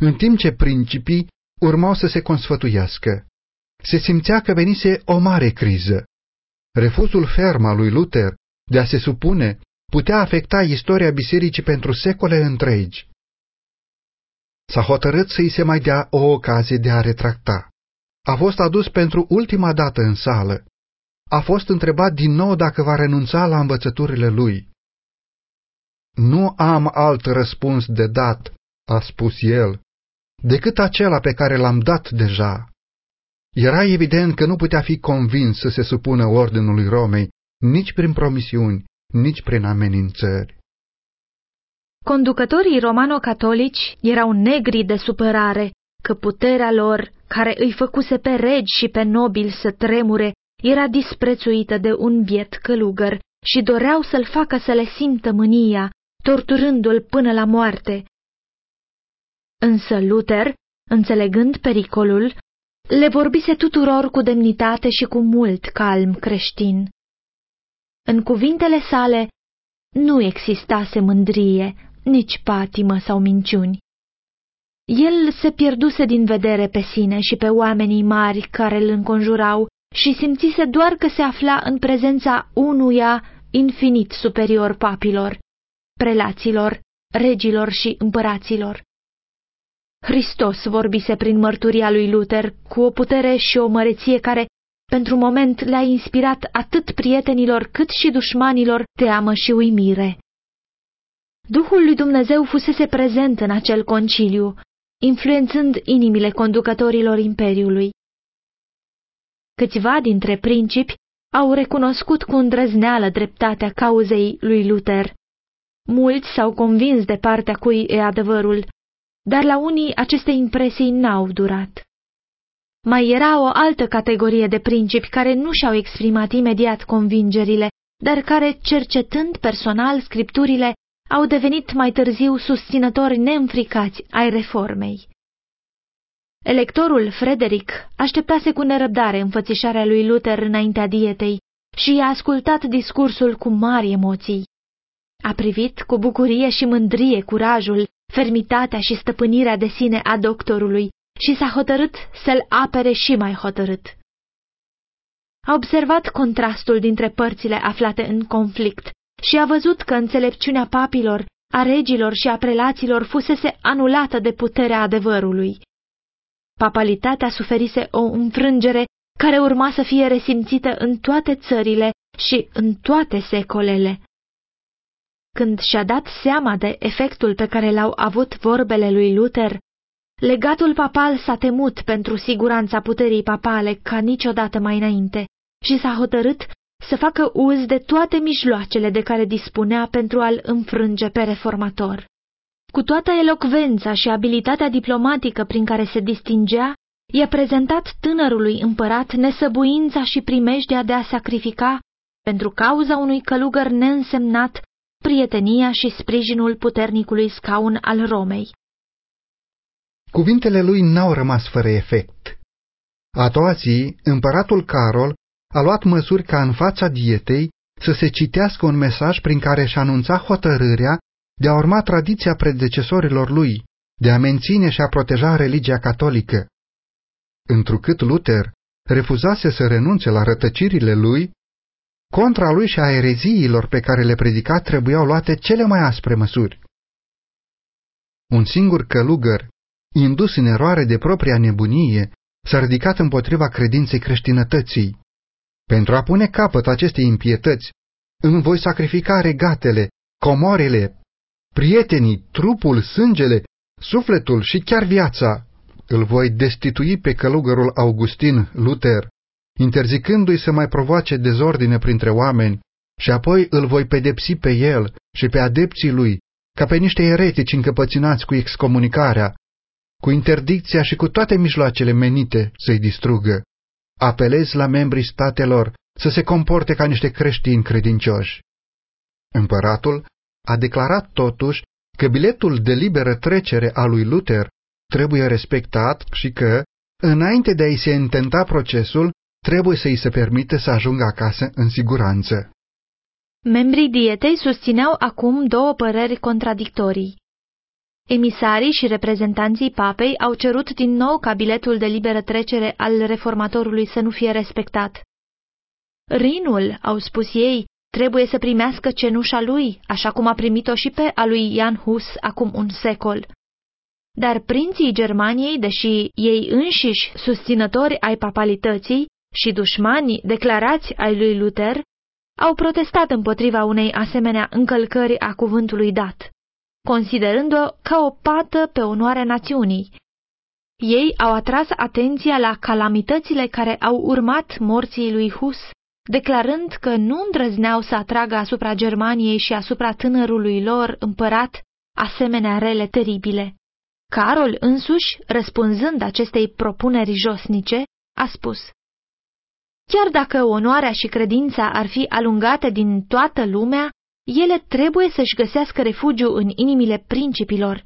în timp ce principii urmau să se consfătuiască. Se simțea că venise o mare criză. Refuzul ferm al lui Luther de a se supune putea afecta istoria bisericii pentru secole întregi. S-a hotărât să-i se mai dea o ocazie de a retracta. A fost adus pentru ultima dată în sală. A fost întrebat din nou dacă va renunța la învățăturile lui. Nu am alt răspuns de dat, a spus el, decât acela pe care l-am dat deja. Era evident că nu putea fi convins să se supună ordinului Romei, nici prin promisiuni, nici prin amenințări. Conducătorii romano-catolici erau negri de supărare că puterea lor, care îi făcuse pe regi și pe nobili să tremure, era disprețuită de un biet călugăr și doreau să-l facă să le simtă mânia, torturându-l până la moarte. Însă Luther, înțelegând pericolul, le vorbise tuturor cu demnitate și cu mult calm creștin. În cuvintele sale nu existase mândrie, nici patimă sau minciuni. El se pierduse din vedere pe sine și pe oamenii mari care îl înconjurau și simțise doar că se afla în prezența unuia infinit superior papilor, prelaților, regilor și împăraților. Hristos vorbise prin mărturia lui Luther cu o putere și o măreție care, pentru moment, le-a inspirat atât prietenilor cât și dușmanilor teamă și uimire. Duhul lui Dumnezeu fusese prezent în acel conciliu, influențând inimile conducătorilor imperiului. Câțiva dintre principi au recunoscut cu îndrăzneală dreptatea cauzei lui Luther. Mulți s-au convins de partea cui e adevărul, dar la unii aceste impresii n-au durat. Mai era o altă categorie de principi care nu și-au exprimat imediat convingerile, dar care, cercetând personal scripturile, au devenit mai târziu susținători neînfricați ai reformei. Electorul Frederic așteptase cu nerăbdare înfățișarea lui Luther înaintea dietei și i-a ascultat discursul cu mari emoții. A privit cu bucurie și mândrie curajul, fermitatea și stăpânirea de sine a doctorului și s-a hotărât să-l apere și mai hotărât. A observat contrastul dintre părțile aflate în conflict și a văzut că înțelepciunea papilor, a regilor și a prelaților fusese anulată de puterea adevărului. Papalitatea suferise o înfrângere care urma să fie resimțită în toate țările și în toate secolele. Când și-a dat seama de efectul pe care l-au avut vorbele lui Luther, legatul papal s-a temut pentru siguranța puterii papale ca niciodată mai înainte și s-a hotărât să facă uz de toate mijloacele de care dispunea pentru a-l înfrânge pe reformator. Cu toată elocvența și abilitatea diplomatică prin care se distingea, i-a prezentat tânărului împărat nesăbuința și primejdea de a sacrifica, pentru cauza unui călugăr neînsemnat, prietenia și sprijinul puternicului scaun al Romei. Cuvintele lui n-au rămas fără efect. A doua zi, împăratul Carol a luat măsuri ca în fața dietei să se citească un mesaj prin care își anunța hotărârea de a urma tradiția predecesorilor lui, de a menține și a proteja religia catolică. întrucât Luther refuzase să renunțe la rătăcirile lui, contra lui și a ereziilor pe care le predica trebuiau luate cele mai aspre măsuri. Un singur călugăr, indus în eroare de propria nebunie, s-a ridicat împotriva credinței creștinătății. Pentru a pune capăt acestei impietăți, îmi voi sacrifica regatele, comorele, prietenii, trupul, sângele, sufletul și chiar viața. Îl voi destitui pe călugărul Augustin Luther, interzicându-i să mai provoace dezordine printre oameni, și apoi îl voi pedepsi pe el și pe adepții lui, ca pe niște eretici încăpăținați cu excomunicarea, cu interdicția și cu toate mijloacele menite să-i distrugă. Apelez la membrii statelor să se comporte ca niște creștini credincioși. Împăratul a declarat totuși că biletul de liberă trecere a lui Luther trebuie respectat și că, înainte de a-i se intenta procesul, trebuie să-i se permite să ajungă acasă în siguranță. Membrii dietei susțineau acum două păreri contradictorii. Emisarii și reprezentanții papei au cerut din nou ca biletul de liberă trecere al reformatorului să nu fie respectat. Rinul, au spus ei, trebuie să primească cenușa lui, așa cum a primit-o și pe a lui Jan Hus acum un secol. Dar prinții Germaniei, deși ei înșiși susținători ai papalității și dușmani declarați ai lui Luther, au protestat împotriva unei asemenea încălcări a cuvântului dat, considerând-o ca o pată pe onoarea națiunii. Ei au atras atenția la calamitățile care au urmat morții lui Hus declarând că nu îndrăzneau să atragă asupra Germaniei și asupra tânărului lor împărat asemenea rele teribile. Carol însuși, răspunzând acestei propuneri josnice, a spus Chiar dacă onoarea și credința ar fi alungate din toată lumea, ele trebuie să-și găsească refugiu în inimile principilor.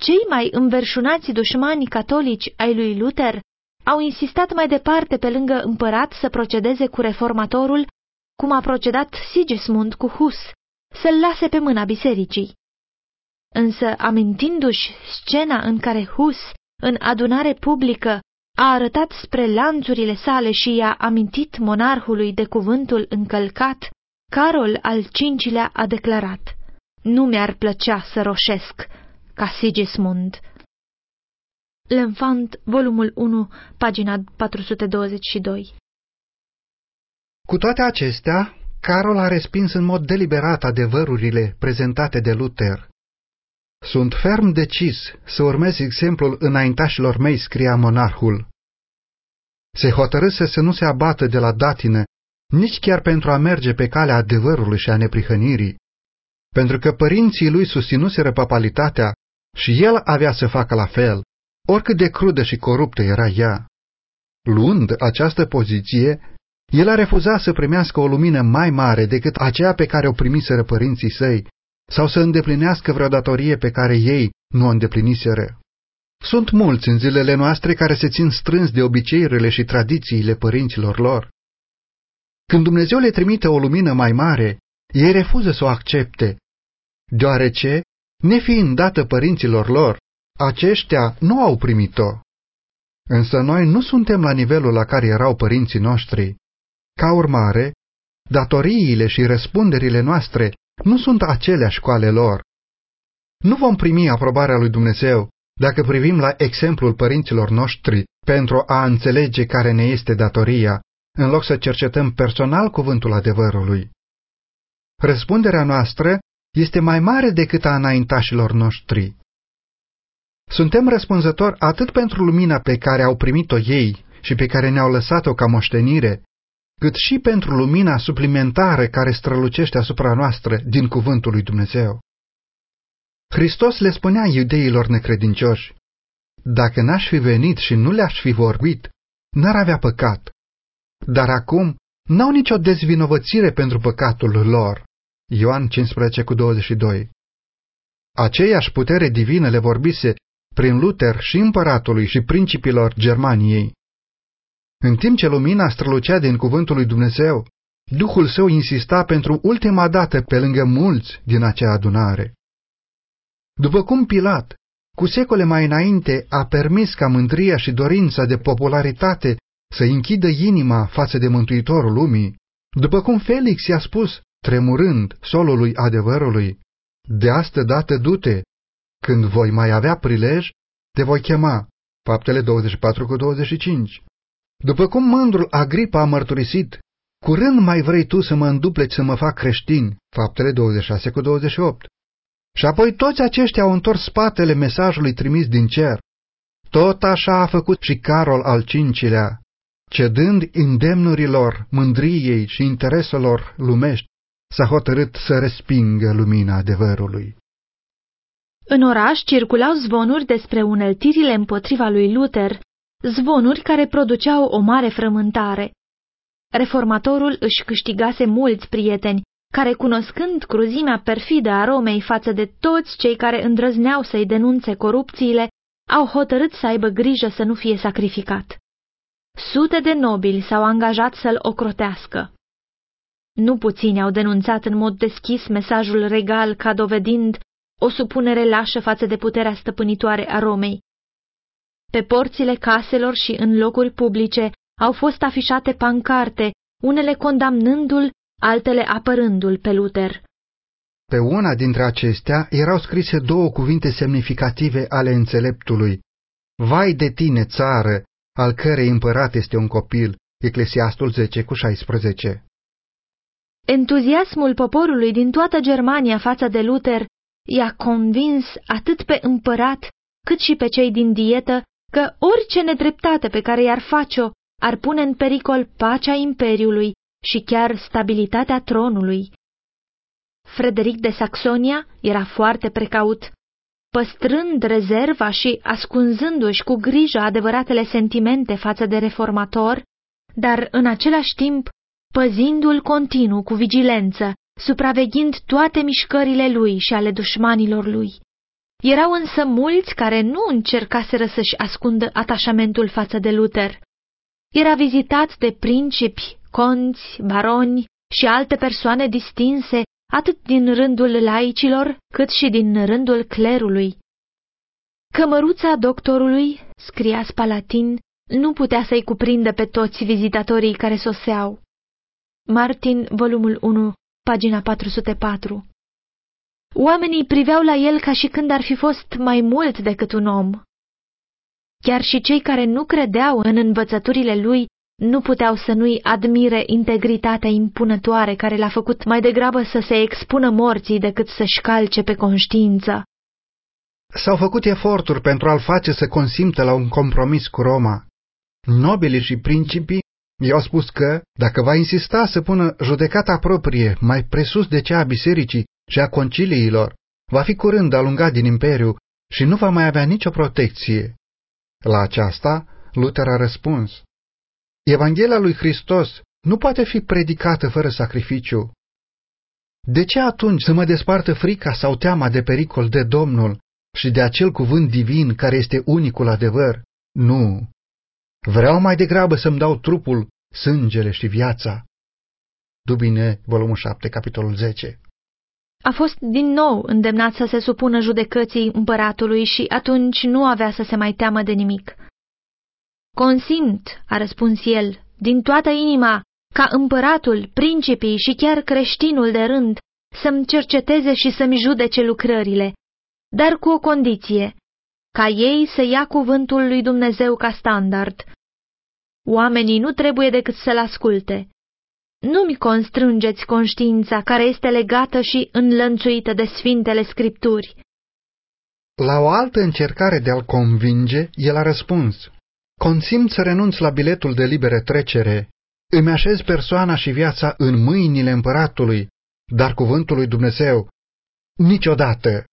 Cei mai înverșunați dușmani catolici ai lui Luther au insistat mai departe pe lângă împărat să procedeze cu reformatorul, cum a procedat Sigismund cu Hus, să-l lase pe mâna bisericii. Însă, amintindu-și scena în care Hus, în adunare publică, a arătat spre lanțurile sale și i-a amintit monarhului de cuvântul încălcat, Carol al cincilea a declarat, Nu mi-ar plăcea să roșesc ca Sigismund. L'Enfant, volumul 1, pagina 422 Cu toate acestea, Carol a respins în mod deliberat adevărurile prezentate de Luther. Sunt ferm decis să urmez exemplul înaintașilor mei, scria monarhul. Se hotărâse să nu se abată de la datină, nici chiar pentru a merge pe calea adevărului și a neprihănirii, pentru că părinții lui susținuseră papalitatea și el avea să facă la fel oricât de crudă și coruptă era ea. Luând această poziție, el a refuzat să primească o lumină mai mare decât aceea pe care o primiseră părinții săi, sau să îndeplinească vreo datorie pe care ei nu o îndepliniseră. Sunt mulți în zilele noastre care se țin strâns de obiceiurile și tradițiile părinților lor. Când Dumnezeu le trimite o lumină mai mare, ei refuză să o accepte, deoarece, nefiind dată părinților lor, aceștia nu au primit-o. Însă noi nu suntem la nivelul la care erau părinții noștri. Ca urmare, datoriile și răspunderile noastre nu sunt aceleași cu ale lor. Nu vom primi aprobarea lui Dumnezeu dacă privim la exemplul părinților noștri pentru a înțelege care ne este datoria, în loc să cercetăm personal cuvântul adevărului. Răspunderea noastră este mai mare decât a înaintașilor noștri. Suntem răspunzători atât pentru lumina pe care au primit-o ei și pe care ne-au lăsat-o ca moștenire, cât și pentru lumina suplimentară care strălucește asupra noastră din cuvântul lui Dumnezeu. Hristos le spunea iudeilor necredincioși, dacă n-aș fi venit și nu le-aș fi vorbit, n-ar avea păcat. Dar acum n-au nicio dezvinovățire pentru păcatul lor. Ioan 15 cu 22 Aceeași putere divină le vorbise prin Luther și împăratului și principilor Germaniei. În timp ce lumina strălucea din cuvântul lui Dumnezeu, Duhul său insista pentru ultima dată pe lângă mulți din acea adunare. După cum Pilat, cu secole mai înainte a permis ca mândria și dorința de popularitate să închidă inima față de Mântuitorul lumii, după cum Felix i-a spus, tremurând solului adevărului, de astă dată du-te, când voi mai avea prilej, te voi chema. Faptele 24 cu 25. După cum mândrul Agripa a mărturisit, curând mai vrei tu să mă îndupleci să mă fac creștin. Faptele 26 cu 28. Și apoi toți aceștia au întors spatele mesajului trimis din cer. Tot așa a făcut și Carol al cincilea, cedând îndemnurilor, mândriei și intereselor lumești, s-a hotărât să respingă lumina adevărului. În oraș circulau zvonuri despre uneltirile împotriva lui Luther, zvonuri care produceau o mare frământare. Reformatorul își câștigase mulți prieteni, care, cunoscând cruzimea perfidă a Romei față de toți cei care îndrăzneau să-i denunțe corupțiile, au hotărât să aibă grijă să nu fie sacrificat. Sute de nobili s-au angajat să-l ocrotească. Nu puțini au denunțat în mod deschis mesajul regal ca dovedind o supunere lașă față de puterea stăpânitoare a Romei. Pe porțile caselor și în locuri publice au fost afișate pancarte, unele condamnându-l, altele apărându-l pe Luther. Pe una dintre acestea erau scrise două cuvinte semnificative ale înțeleptului. Vai de tine, țară, al cărei împărat este un copil, Eclesiastul 10 cu 16. Entuziasmul poporului din toată Germania față de Luther i-a convins atât pe împărat cât și pe cei din dietă că orice nedreptate pe care i-ar face-o ar pune în pericol pacea imperiului și chiar stabilitatea tronului. Frederic de Saxonia era foarte precaut, păstrând rezerva și ascunzându-și cu grijă adevăratele sentimente față de reformator, dar în același timp păzindu-l continuu cu vigilență, supraveghind toate mișcările lui și ale dușmanilor lui. Erau însă mulți care nu încercaseră să-și ascundă atașamentul față de Luther. Era vizitat de principi, conți, baroni și alte persoane distinse, atât din rândul laicilor, cât și din rândul clerului. Cămăruța doctorului, scria Spalatin, nu putea să-i cuprindă pe toți vizitatorii care soseau. Martin, volumul 1, pagina 404 Oamenii priveau la el ca și când ar fi fost mai mult decât un om. Chiar și cei care nu credeau în învățăturile lui nu puteau să nu-i admire integritatea impunătoare care l-a făcut mai degrabă să se expună morții decât să-și calce pe conștiință. S-au făcut eforturi pentru a-l face să consimtă la un compromis cu Roma. Nobilii și principii i-au spus că, dacă va insista să pună judecata proprie mai presus de cea a bisericii și a conciliilor, va fi curând alungat din imperiu și nu va mai avea nicio protecție. La aceasta, Luther a răspuns, Evanghelia lui Hristos nu poate fi predicată fără sacrificiu. De ce atunci să mă despartă frica sau teama de pericol de Domnul și de acel cuvânt divin care este unicul adevăr? Nu. Vreau mai degrabă să-mi dau trupul, sângele și viața. Dubine, volumul 7, capitolul 10 A fost din nou îndemnat să se supună judecății împăratului și atunci nu avea să se mai teamă de nimic. Consint, a răspuns el, din toată inima, ca împăratul, principii și chiar creștinul de rând să-mi cerceteze și să-mi judece lucrările, dar cu o condiție, ca ei să ia cuvântul lui Dumnezeu ca standard. Oamenii nu trebuie decât să-l asculte. Nu-mi constrângeți conștiința care este legată și înlănțuită de Sfintele Scripturi. La o altă încercare de a-l convinge, el a răspuns, Consimt să renunț la biletul de libere trecere, îmi așez persoana și viața în mâinile împăratului, dar cuvântul lui Dumnezeu, niciodată.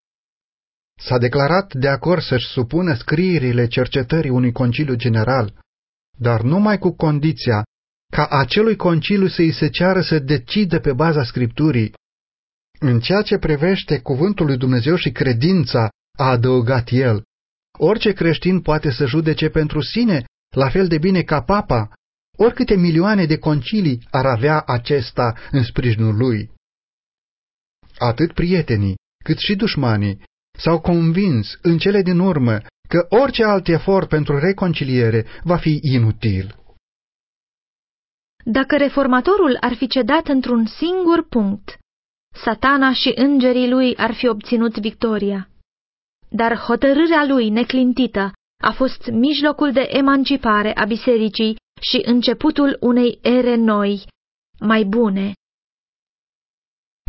S-a declarat de acord să-și supună scrierile cercetării unui conciliu general, dar numai cu condiția ca acelui conciliu să-i se ceară să decide pe baza Scripturii. În ceea ce privește cuvântul lui Dumnezeu și credința, a adăugat el, orice creștin poate să judece pentru sine, la fel de bine ca papa, oricâte milioane de concilii ar avea acesta în sprijinul lui. Atât prietenii, cât și dușmanii s-au convins în cele din urmă că orice alt efort pentru reconciliere va fi inutil. Dacă reformatorul ar fi cedat într-un singur punct, satana și îngerii lui ar fi obținut victoria. Dar hotărârea lui neclintită a fost mijlocul de emancipare a bisericii și începutul unei ere noi, mai bune.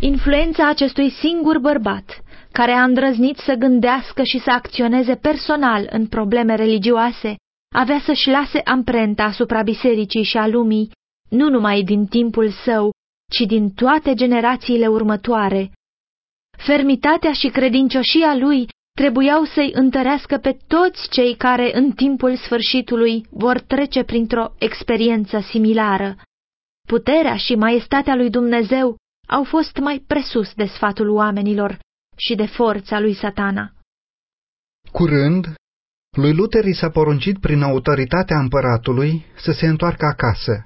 Influența acestui singur bărbat, care a îndrăznit să gândească și să acționeze personal în probleme religioase, avea să-și lase amprenta asupra bisericii și a lumii, nu numai din timpul său, ci din toate generațiile următoare. Fermitatea și credincioșia lui trebuiau să-i întărească pe toți cei care în timpul sfârșitului vor trece printr-o experiență similară. Puterea și maestatea lui Dumnezeu au fost mai presus de sfatul oamenilor și de forța lui satana. Curând, lui Luther i s-a poruncit prin autoritatea împăratului să se întoarcă acasă,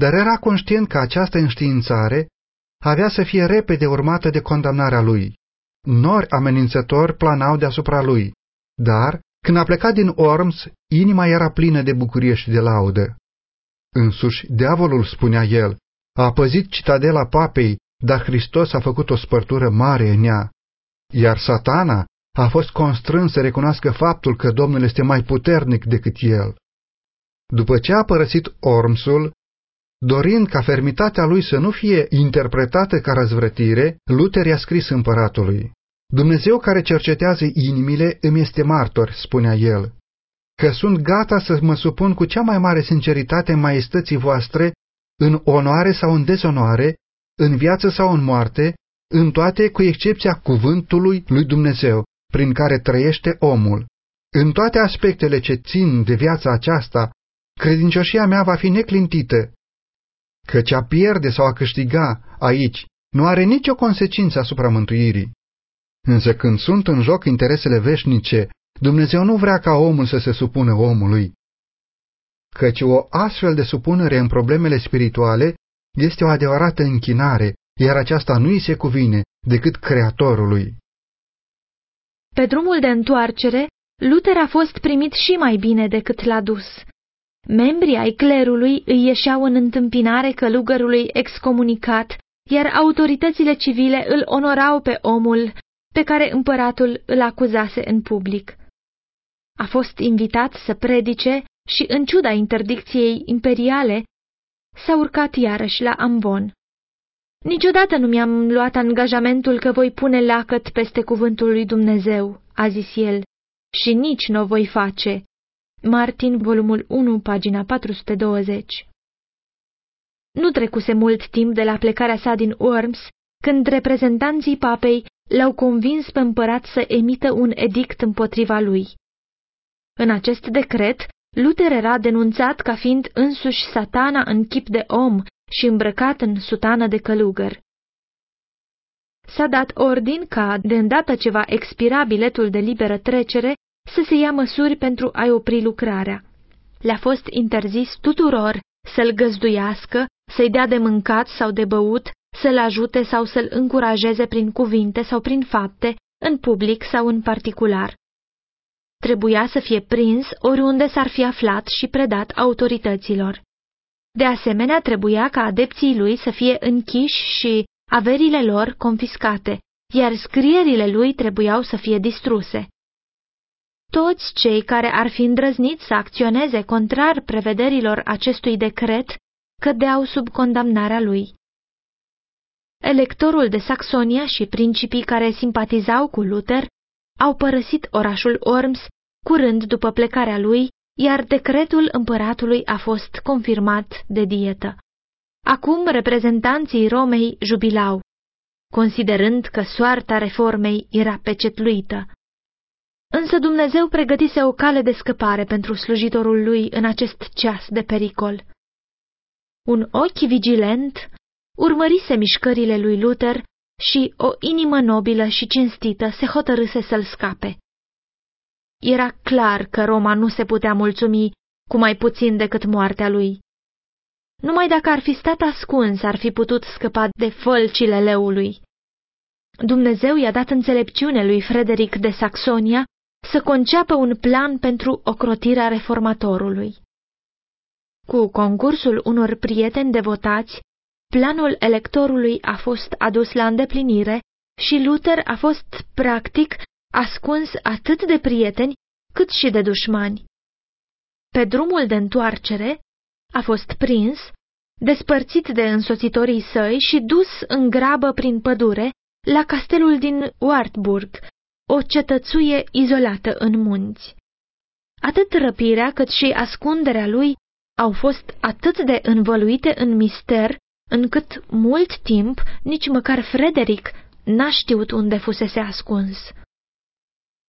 dar era conștient că această înștiințare avea să fie repede urmată de condamnarea lui. Nori amenințători planau deasupra lui, dar, când a plecat din Orms, inima era plină de bucurie și de laudă. Însuși, diavolul, spunea el, a păzit citadela papei, dar Hristos a făcut o spărtură mare în ea. Iar satana a fost constrâns să recunoască faptul că Domnul este mai puternic decât el. După ce a părăsit Ormsul, dorind ca fermitatea lui să nu fie interpretată ca răzvrătire, Luther i-a scris împăratului. Dumnezeu care cercetează inimile îmi este martor, spunea el, că sunt gata să mă supun cu cea mai mare sinceritate maestății voastre, în onoare sau în dezonoare, în viață sau în moarte, în toate cu excepția cuvântului lui Dumnezeu, prin care trăiește omul. În toate aspectele ce țin de viața aceasta, credincioșia mea va fi neclintită, căci a pierde sau a câștiga aici nu are nicio consecință asupra mântuirii. Însă când sunt în joc interesele veșnice, Dumnezeu nu vrea ca omul să se supună omului. Căci o astfel de supunere în problemele spirituale este o adevărată închinare, iar aceasta nu îi se cuvine decât Creatorului. Pe drumul de întoarcere, Luther a fost primit și mai bine decât l-a dus. Membrii ai clerului îi ieșeau în întâmpinare călugărului excomunicat, iar autoritățile civile îl onorau pe omul pe care împăratul îl acuzase în public. A fost invitat să predice și, în ciuda interdicției imperiale, s-a urcat iarăși la ambon. Niciodată nu mi-am luat angajamentul că voi pune lacăt peste cuvântul lui Dumnezeu, a zis el, și nici nu o voi face. Martin, volumul 1, pagina 420 Nu trecuse mult timp de la plecarea sa din Worms, când reprezentanții papei l-au convins pe împărat să emită un edict împotriva lui. În acest decret, Luther era denunțat ca fiind însuși satana în chip de om și îmbrăcat în sutană de călugăr. S-a dat ordin ca, de îndată ce va expira biletul de liberă trecere, să se ia măsuri pentru a-i opri lucrarea. Le-a fost interzis tuturor să-l găzduiască, să-i dea de mâncat sau de băut, să-l ajute sau să-l încurajeze prin cuvinte sau prin fapte, în public sau în particular. Trebuia să fie prins oriunde s-ar fi aflat și predat autorităților. De asemenea, trebuia ca adepții lui să fie închiși și averile lor confiscate, iar scrierile lui trebuiau să fie distruse. Toți cei care ar fi îndrăznit să acționeze contrar prevederilor acestui decret cădeau sub condamnarea lui. Electorul de Saxonia și principii care simpatizau cu Luther au părăsit orașul Orms curând după plecarea lui iar decretul împăratului a fost confirmat de dietă. Acum reprezentanții Romei jubilau, considerând că soarta reformei era pecetluită. Însă Dumnezeu pregătise o cale de scăpare pentru slujitorul lui în acest ceas de pericol. Un ochi vigilent urmărise mișcările lui Luther și o inimă nobilă și cinstită se hotărâse să-l scape. Era clar că Roma nu se putea mulțumi cu mai puțin decât moartea lui. Numai dacă ar fi stat ascuns, ar fi putut scăpa de fălcile leului. Dumnezeu i-a dat înțelepciune lui Frederic de Saxonia să conceapă un plan pentru ocrotirea reformatorului. Cu concursul unor prieteni devotați, planul electorului a fost adus la îndeplinire și Luther a fost, practic, ascuns atât de prieteni cât și de dușmani. Pe drumul de întoarcere a fost prins, despărțit de însoțitorii săi și dus în grabă prin pădure la castelul din Wartburg, o cetățuie izolată în munți. Atât răpirea cât și ascunderea lui au fost atât de învăluite în mister, încât mult timp nici măcar Frederic n-a știut unde fusese ascuns.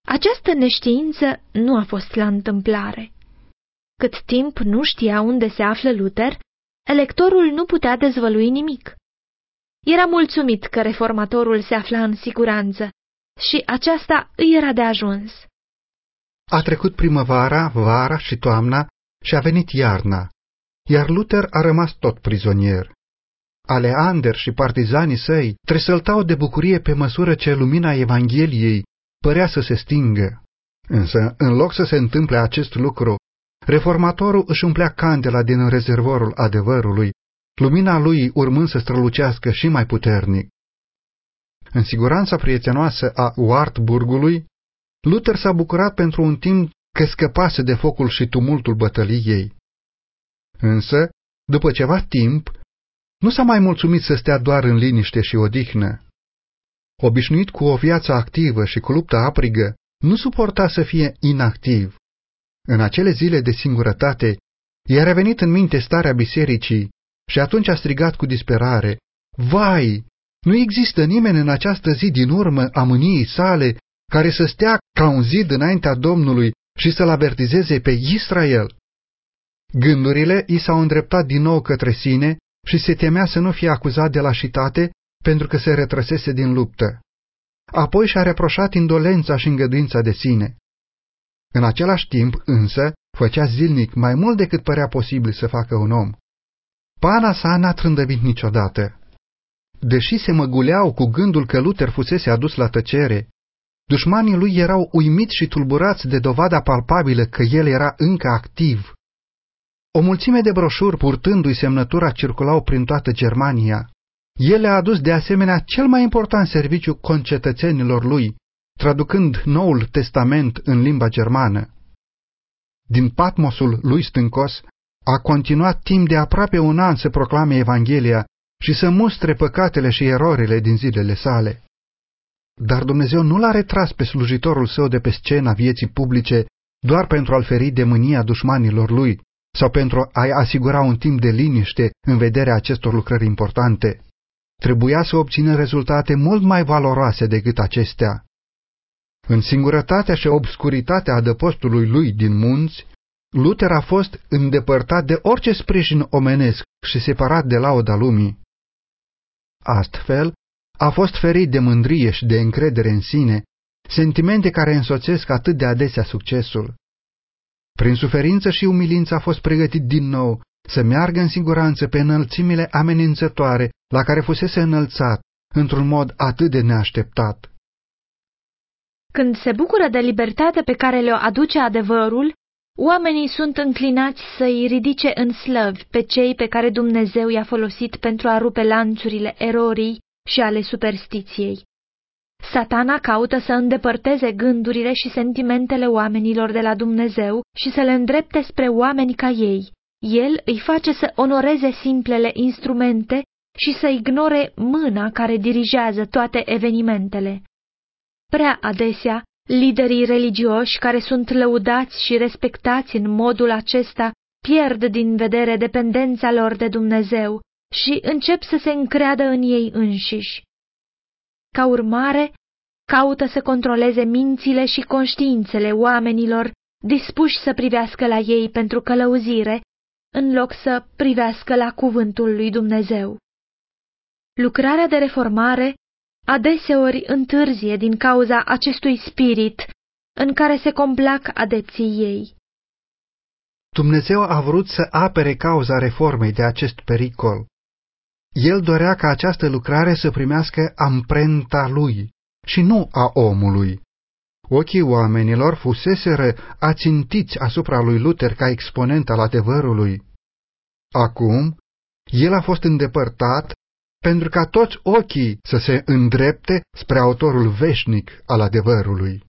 Această neștiință nu a fost la întâmplare. Cât timp nu știa unde se află Luther, electorul nu putea dezvălui nimic. Era mulțumit că reformatorul se afla în siguranță și aceasta îi era de ajuns. A trecut primăvara, vara și toamna și a venit iarna, iar Luther a rămas tot prizonier. Aleander și partizanii săi tresăltau de bucurie pe măsură ce lumina Evangheliei părea să se stingă. Însă, în loc să se întâmple acest lucru, reformatorul își umplea candela din rezervorul adevărului, lumina lui urmând să strălucească și mai puternic. În siguranța prietenoasă a Wartburgului, Luther s-a bucurat pentru un timp că scăpase de focul și tumultul bătăliei. Însă, după ceva timp, nu s-a mai mulțumit să stea doar în liniște și odihnă. Obișnuit cu o viață activă și cu luptă aprigă, nu suporta să fie inactiv. În acele zile de singurătate, i-a revenit în minte starea bisericii și atunci a strigat cu disperare, Vai, nu există nimeni în această zi din urmă a mâniei sale care să stea ca un zid înaintea Domnului și să-l avertizeze pe Israel. Gândurile i s-au îndreptat din nou către sine și se temea să nu fie acuzat de lașitate pentru că se retrăsese din luptă. Apoi și-a reproșat indolența și îngăduința de sine. În același timp, însă, făcea zilnic mai mult decât părea posibil să facă un om. Pana sa n-a trândăvit niciodată. Deși se măguleau cu gândul că Luther fusese adus la tăcere, dușmanii lui erau uimiți și tulburați de dovada palpabilă că el era încă activ. O mulțime de broșuri purtându-i semnătura circulau prin toată Germania. El a adus de asemenea cel mai important serviciu concetățenilor lui, traducând Noul Testament în limba germană. Din Patmosul lui stâncos, a continuat timp de aproape un an să proclame Evanghelia și să mustre păcatele și erorile din zilele sale. Dar Dumnezeu nu l-a retras pe slujitorul său de pe scena vieții publice doar pentru a-l feri de mânia dușmanilor lui sau pentru a-i asigura un timp de liniște în vederea acestor lucrări importante. Trebuia să obțină rezultate mult mai valoroase decât acestea. În singurătatea și obscuritatea adăpostului lui din munți, Luther a fost îndepărtat de orice sprijin omenesc și separat de lauda lumii. Astfel, a fost ferit de mândrie și de încredere în sine, sentimente care însoțesc atât de adesea succesul. Prin suferință și umilință a fost pregătit din nou să meargă în siguranță pe înălțimile amenințătoare la care fusese înălțat, într-un mod atât de neașteptat. Când se bucură de libertate pe care le-o aduce adevărul, oamenii sunt înclinați să-i ridice în slăvi pe cei pe care Dumnezeu i-a folosit pentru a rupe lanțurile erorii și ale superstiției. Satana caută să îndepărteze gândurile și sentimentele oamenilor de la Dumnezeu și să le îndrepte spre oameni ca ei. El îi face să onoreze simplele instrumente și să ignore mâna care dirigează toate evenimentele. Prea adesea, liderii religioși care sunt lăudați și respectați în modul acesta pierd din vedere dependența lor de Dumnezeu și încep să se încreadă în ei înșiși. Ca urmare, caută să controleze mințile și conștiințele oamenilor dispuși să privească la ei pentru călăuzire, în loc să privească la cuvântul lui Dumnezeu. Lucrarea de reformare adeseori întârzie din cauza acestui spirit în care se complac adepții ei. Dumnezeu a vrut să apere cauza reformei de acest pericol. El dorea ca această lucrare să primească amprenta lui și nu a omului. Ochii oamenilor fuseseră ațintiți asupra lui Luther ca exponent al adevărului. Acum, el a fost îndepărtat pentru ca toți ochii să se îndrepte spre autorul veșnic al adevărului.